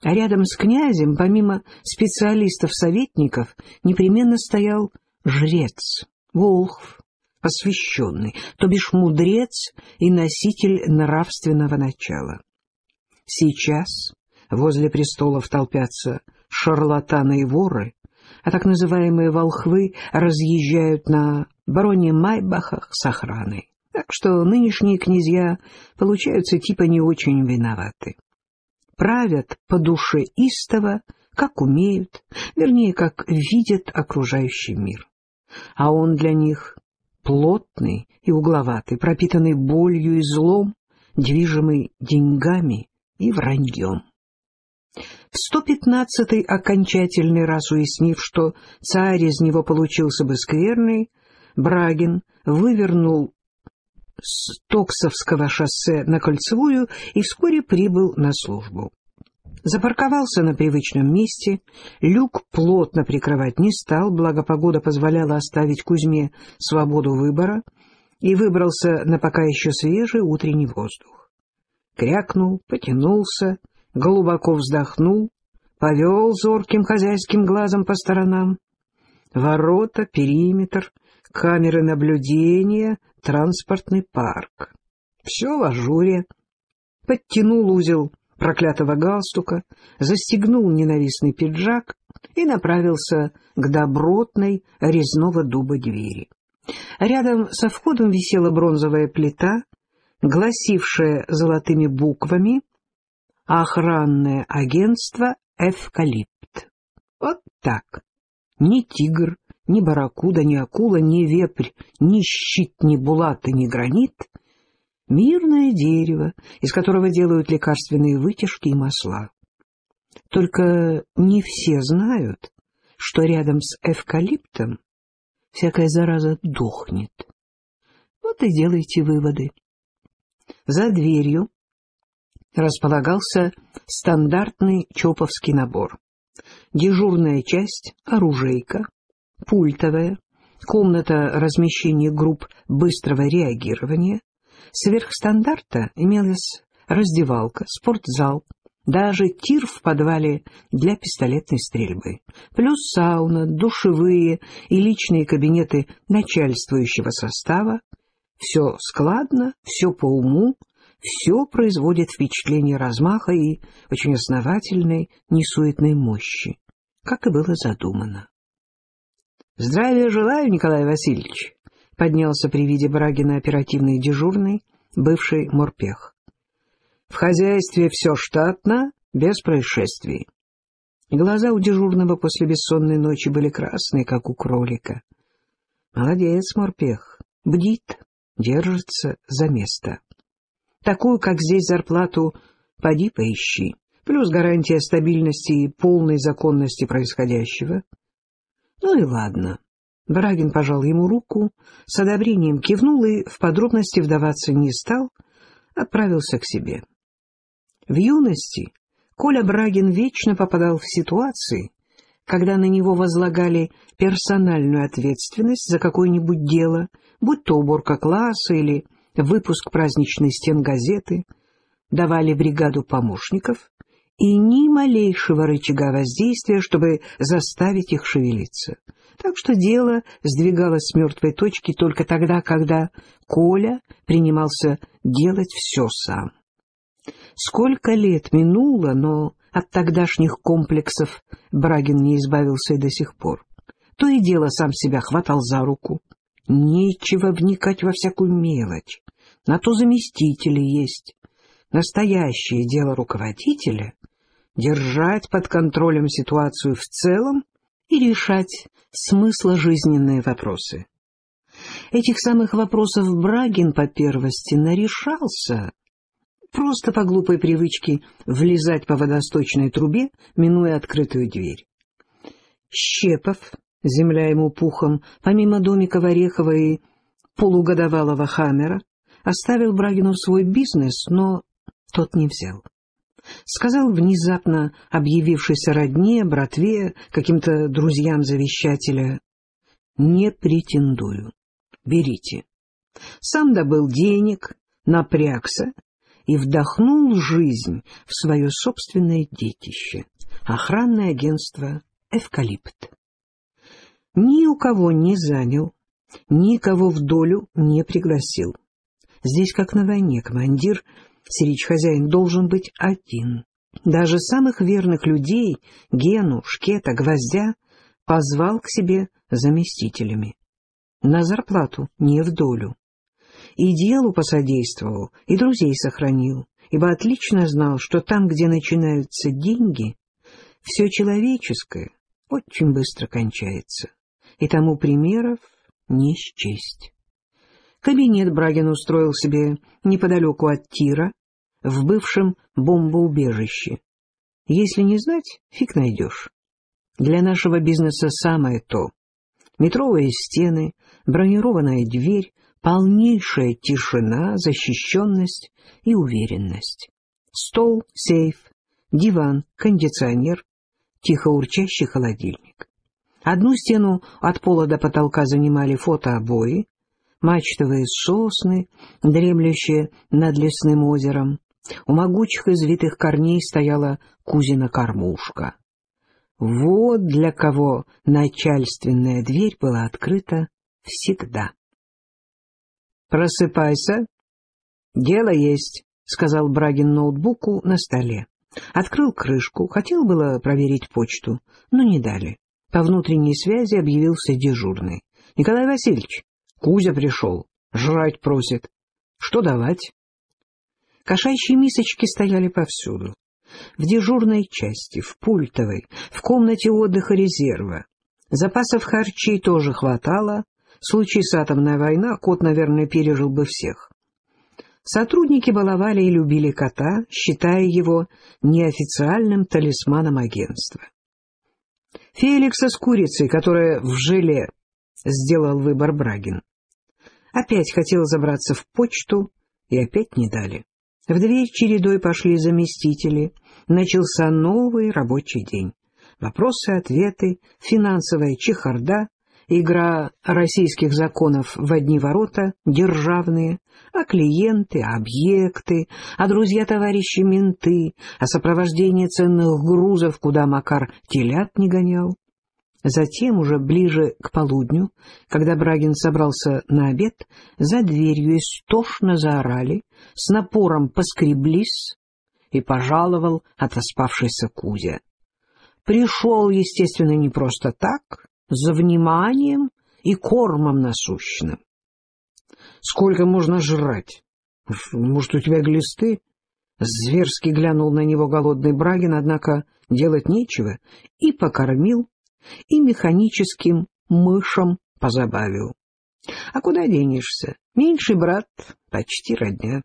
Speaker 1: рядом с князем, помимо специалистов-советников, непременно стоял жрец, волхв, посвященный, то бишь мудрец и носитель нравственного начала. Сейчас возле престолов толпятся шарлатаны и воры, а так называемые волхвы разъезжают на бароне Майбахах с охраной. Так что нынешние князья получаются типа не очень виноваты. Правят по душе истово, как умеют, вернее, как видят окружающий мир. А он для них плотный и угловатый, пропитанный болью и злом, движимый деньгами и враньем. В сто пятнадцатый окончательный раз уяснив, что царь из него получился бы скверный, Брагин вывернул с Токсовского шоссе на Кольцевую и вскоре прибыл на службу. Запарковался на привычном месте, люк плотно прикрывать не стал, благо погода позволяла оставить Кузьме свободу выбора, и выбрался на пока еще свежий утренний воздух. Крякнул, потянулся, глубоко вздохнул, повел зорким хозяйским глазом по сторонам. Ворота, периметр, камеры наблюдения, транспортный парк. Все в ажуре. Подтянул узел проклятого галстука, застегнул ненавистный пиджак и направился к добротной резного дуба двери. Рядом со входом висела бронзовая плита, гласившая золотыми буквами «Охранное агентство «Эвкалипт». Вот так. Ни тигр, ни барракуда, ни акула, ни вепрь, ни щит, ни булат и ни гранит — мирное дерево, из которого делают лекарственные вытяжки и масла. Только не все знают, что рядом с эвкалиптом всякая зараза дохнет. Вот и делайте выводы. За дверью располагался стандартный чоповский набор. Дежурная часть, оружейка, пультовая, комната размещения групп быстрого реагирования. Сверх стандарта имелась раздевалка, спортзал, даже тир в подвале для пистолетной стрельбы, плюс сауна, душевые и личные кабинеты начальствующего состава. Все складно, все по уму, все производит впечатление размаха и очень основательной, несуетной мощи, как и было задумано. — Здравия желаю, Николай Васильевич! — поднялся при виде Брагина оперативный дежурный, бывший морпех. В хозяйстве все штатно, без происшествий. Глаза у дежурного после бессонной ночи были красные, как у кролика. Молодец, морпех, бдит, держится за место. Такую, как здесь, зарплату поди поищи, плюс гарантия стабильности и полной законности происходящего. Ну и ладно. Брагин пожал ему руку, с одобрением кивнул и в подробности вдаваться не стал, отправился к себе. В юности Коля Брагин вечно попадал в ситуации, когда на него возлагали персональную ответственность за какое-нибудь дело, будь то уборка класса или выпуск праздничной стен газеты, давали бригаду помощников и ни малейшего рычага воздействия, чтобы заставить их шевелиться. Так что дело сдвигалось с мертвой точки только тогда, когда Коля принимался делать все сам. Сколько лет минуло, но от тогдашних комплексов Брагин не избавился и до сих пор. То и дело сам себя хватал за руку. Нечего вникать во всякую мелочь. На то заместители есть. Настоящее дело руководителя — держать под контролем ситуацию в целом и решать смысла жизненные вопросы. Этих самых вопросов Брагин по первости нарешался, просто по глупой привычке влезать по водосточной трубе, минуя открытую дверь. Щепов, земля ему пухом, помимо домика Орехова и полугодовалого Хаммера, оставил Брагину свой бизнес, но тот не взял. Сказал внезапно объявившейся родне, братве, каким-то друзьям завещателя, «Не претендую, берите». Сам добыл денег, напрягся и вдохнул жизнь в свое собственное детище — охранное агентство «Эвкалипт». Ни у кого не занял, никого в долю не пригласил. Здесь, как на войне, командир, сирич-хозяин, должен быть один. Даже самых верных людей, Гену, Шкета, Гвоздя, позвал к себе заместителями. На зарплату, не в долю и делу посодействовал, и друзей сохранил, ибо отлично знал, что там, где начинаются деньги, все человеческое очень быстро кончается, и тому примеров не счесть. Кабинет Брагин устроил себе неподалеку от тира, в бывшем бомбоубежище. Если не знать, фиг найдешь. Для нашего бизнеса самое то. Метровые стены, бронированная дверь, полнейшая тишина, защищенность и уверенность. Стол, сейф, диван, кондиционер, тихо урчащий холодильник. Одну стену от пола до потолка занимали фотообои, мачтовые сосны, дремлющие над лесным озером. У могучих извитых корней стояла кузина-кормушка. Вот для кого начальственная дверь была открыта всегда. «Просыпайся. Дело есть», — сказал Брагин ноутбуку на столе. Открыл крышку, хотел было проверить почту, но не дали. По внутренней связи объявился дежурный. «Николай Васильевич, Кузя пришел, жрать просит. Что давать?» Кошачьи мисочки стояли повсюду. В дежурной части, в пультовой, в комнате отдыха резерва. Запасов харчей тоже хватало, Случись атомная война, кот, наверное, пережил бы всех. Сотрудники баловали и любили кота, считая его неофициальным талисманом агентства. Феликса с курицей, которая в желе, сделал выбор Брагин. Опять хотел забраться в почту, и опять не дали. В дверь чередой пошли заместители. Начался новый рабочий день. Вопросы-ответы, финансовая чехарда, игра российских законов в одни ворота, державные, а клиенты, а объекты, а друзья-товарищи менты, а сопровождение ценных грузов, куда Макар телят не гонял. Затем, уже ближе к полудню, когда Брагин собрался на обед, за дверью истошно заорали, с напором поскреблись и пожаловал отоспавшийся Кузя. Пришел, естественно, не просто так, за вниманием и кормом насущным. Сколько можно жрать? Может, у тебя глисты? Зверски глянул на него голодный Брагин, однако делать нечего, и покормил, и механическим мышам позабавил. А куда денешься? Меньший брат, почти родня.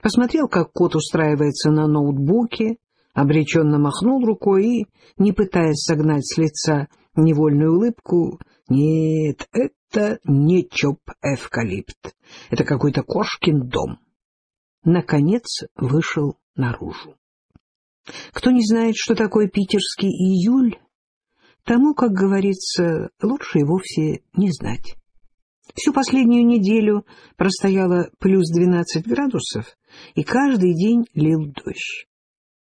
Speaker 1: Посмотрел, как кот устраивается на ноутбуке, обреченно махнул рукой и, не пытаясь согнать с лица невольную улыбку, «Нет, это не чоп-эвкалипт, это какой-то кошкин дом». Наконец вышел наружу. Кто не знает, что такое питерский июль, тому, как говорится, лучше и вовсе не знать. Всю последнюю неделю простояло плюс двенадцать градусов, и каждый день лил дождь.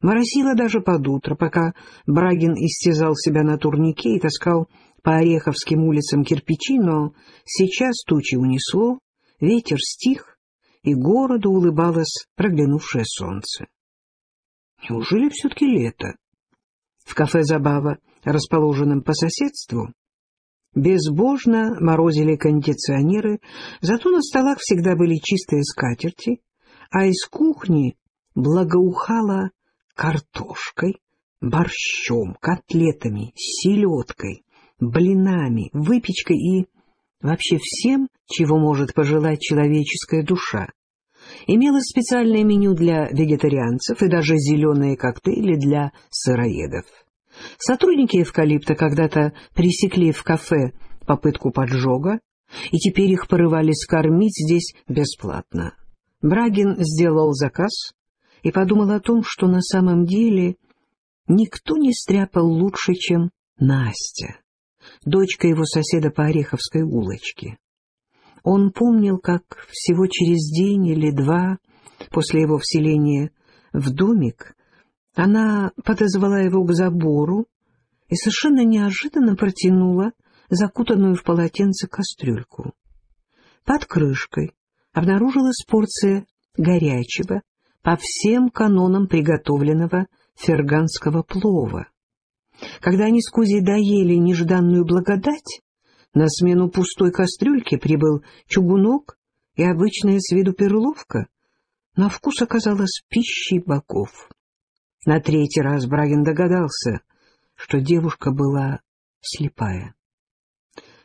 Speaker 1: Моросило даже под утро, пока Брагин истязал себя на турнике и таскал по Ореховским улицам кирпичи, но сейчас тучи унесло, ветер стих, и городу улыбалось проглянувшее солнце. Неужели все-таки лето? В кафе «Забава», расположенном по соседству, безбожно морозили кондиционеры, зато на столах всегда были чистые скатерти, а из кухни благоухало картошкой, борщом, котлетами, селедкой, блинами, выпечкой и вообще всем, чего может пожелать человеческая душа. Имелось специальное меню для вегетарианцев и даже зеленые коктейли для сыроедов. Сотрудники «Эвкалипта» когда-то пресекли в кафе попытку поджога, и теперь их порывались кормить здесь бесплатно. Брагин сделал заказ, и подумал о том, что на самом деле никто не стряпал лучше, чем Настя, дочка его соседа по Ореховской улочке. Он помнил, как всего через день или два после его вселения в домик она подозвала его к забору и совершенно неожиданно протянула закутанную в полотенце кастрюльку. Под крышкой обнаружилась порция горячего, по всем канонам приготовленного ферганского плова. Когда они с Кузей доели нежданную благодать, на смену пустой кастрюльке прибыл чугунок и обычная с виду перловка. На вкус оказалась пищей богов. На третий раз Брагин догадался, что девушка была слепая.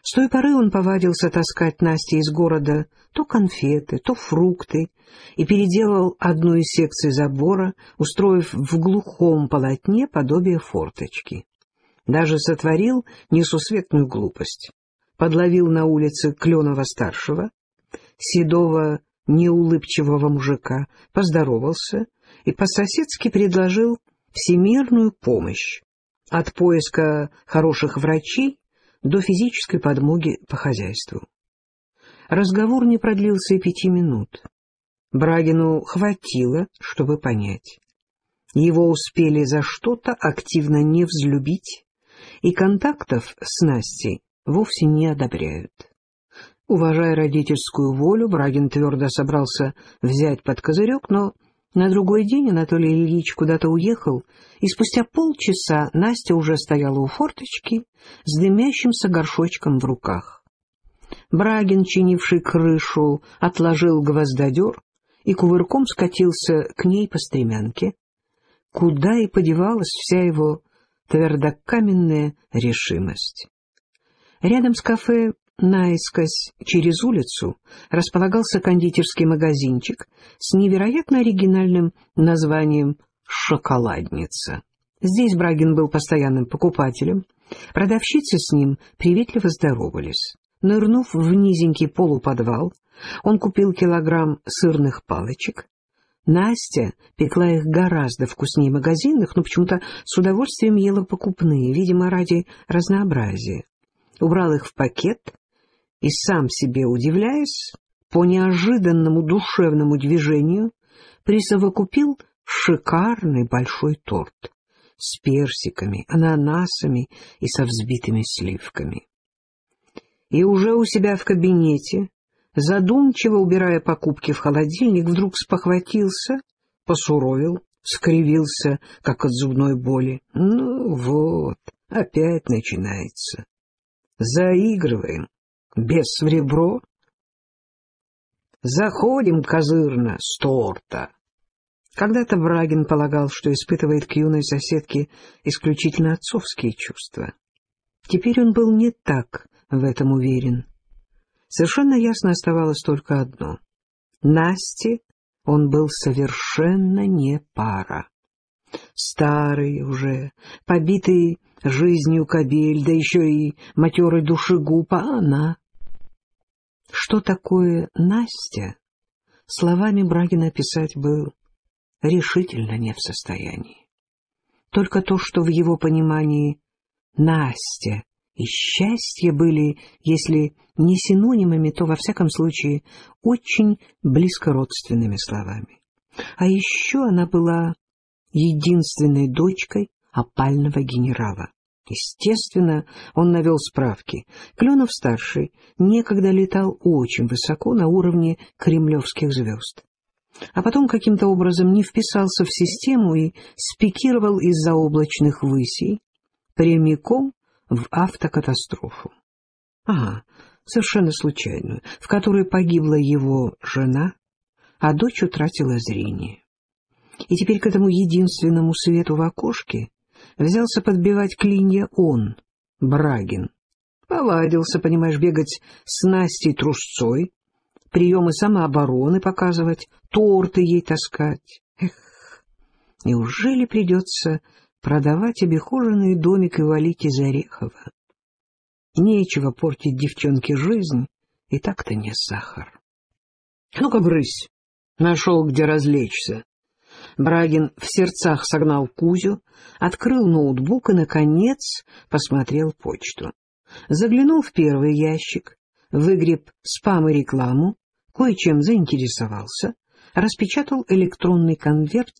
Speaker 1: С той поры он повадился таскать Насте из города то конфеты, то фрукты, и переделал одну из секций забора, устроив в глухом полотне подобие форточки. Даже сотворил несусветную глупость. Подловил на улице Кленова-старшего, седого, неулыбчивого мужика, поздоровался и по-соседски предложил всемирную помощь от поиска хороших врачей до физической подмоги по хозяйству. Разговор не продлился и пяти минут. Брагину хватило, чтобы понять. Его успели за что-то активно не взлюбить, и контактов с Настей вовсе не одобряют. Уважая родительскую волю, Брагин твердо собрался взять под козырек, но на другой день Анатолий Ильич куда-то уехал, и спустя полчаса Настя уже стояла у форточки с дымящимся горшочком в руках. Брагин, чинивший крышу, отложил гвоздодер и кувырком скатился к ней по стремянке. Куда и подевалась вся его твердокаменная решимость. Рядом с кафе наискось через улицу располагался кондитерский магазинчик с невероятно оригинальным названием «Шоколадница». Здесь Брагин был постоянным покупателем. Продавщицы с ним приветливо здоровались. Нырнув в низенький полуподвал, он купил килограмм сырных палочек, Настя пекла их гораздо вкуснее магазинных, но почему-то с удовольствием ела покупные, видимо, ради разнообразия. Убрал их в пакет и, сам себе удивляясь, по неожиданному душевному движению присовокупил шикарный большой торт с персиками, ананасами и со взбитыми сливками. И уже у себя в кабинете, задумчиво убирая покупки в холодильник, вдруг спохватился, посуровил, скривился, как от зубной боли. Ну вот, опять начинается. Заигрываем, без в ребро. Заходим козырно с торта. Когда-то Брагин полагал, что испытывает к юной соседке исключительно отцовские чувства. Теперь он был не так в этом уверен. Совершенно ясно оставалось только одно. Насте он был совершенно не пара. Старый уже, побитый жизнью кобель, да еще и матерый душегуб, а она... Что такое Настя, словами Брагина описать был решительно не в состоянии. Только то, что в его понимании Настя и счастье были, если не синонимами, то, во всяком случае, очень близкородственными словами. А еще она была единственной дочкой опального генерала. Естественно, он навел справки. Кленов-старший некогда летал очень высоко на уровне кремлевских звезд а потом каким-то образом не вписался в систему и спикировал из-за облачных высей прямиком в автокатастрофу. Ага, совершенно случайную, в которой погибла его жена, а дочь утратила зрение. И теперь к этому единственному свету в окошке взялся подбивать клинья он, Брагин. Повадился, понимаешь, бегать с Настей трусцой, приемы самообороны показывать, торты ей таскать. Эх, неужели придется продавать обихоженный домик и валить из Орехова? Нечего портить девчонке жизнь, и так-то не сахар. Ну-ка, брысь, нашел, где развлечься. Брагин в сердцах согнал Кузю, открыл ноутбук и, наконец, посмотрел почту. Заглянул в первый ящик, выгреб спам и рекламу, кое-чем заинтересовался, распечатал электронный конверт.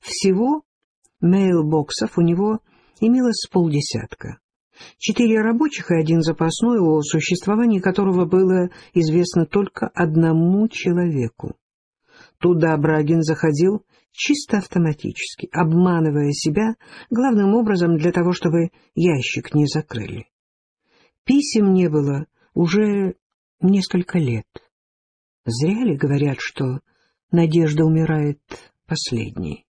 Speaker 1: Всего мейлбоксов у него имелось полдесятка. Четыре рабочих и один запасной, о существовании которого было известно только одному человеку. Туда Брагин заходил чисто автоматически, обманывая себя, главным образом для того, чтобы ящик не закрыли. Писем не было уже несколько лет. Зря ли говорят, что надежда умирает последней?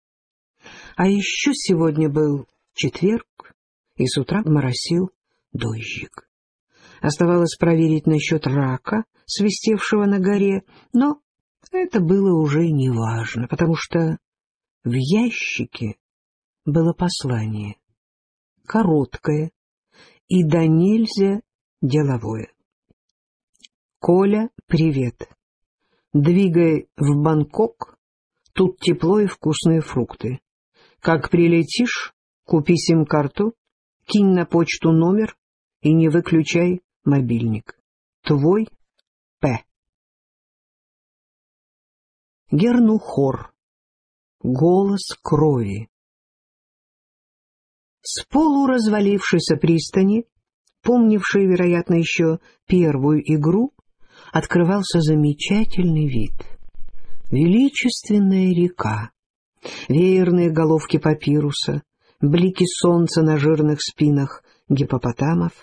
Speaker 1: А еще сегодня был четверг, и с утра моросил дождик. Оставалось проверить насчет рака, свистевшего на горе, но это было уже неважно, потому что в ящике было послание, короткое и до нельзя деловое. «Коля, привет!» Двигай в Бангкок, тут тепло и вкусные фрукты. Как прилетишь, купи сим-карту, кинь на почту номер и не выключай мобильник. Твой П. Гернухор. Голос крови. С полуразвалившейся пристани, помнившей, вероятно, еще первую игру, открывался замечательный вид. Величественная река, веерные головки папируса, блики солнца на жирных спинах гипопотамов,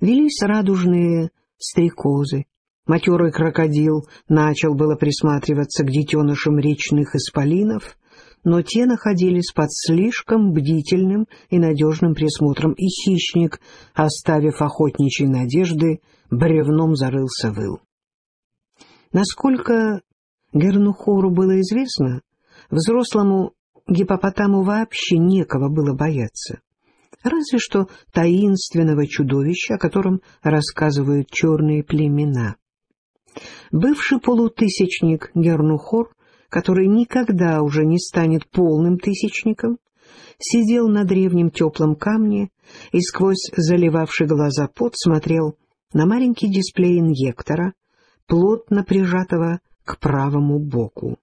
Speaker 1: велись радужные стрекозы, матерый крокодил начал было присматриваться к детенышам речных исполинов, но те находились под слишком бдительным и надежным присмотром, и хищник, оставив охотничьи надежды, бревном зарылся выл. Насколько Гернухору было известно, взрослому гипопотаму вообще некого было бояться. Разве что таинственного чудовища, о котором рассказывают черные племена. Бывший полутысячник Гернухор, который никогда уже не станет полным тысячником, сидел на древнем теплом камне и сквозь заливавший глаза пот смотрел на маленький дисплей инъектора, плотно прижатого к правому боку.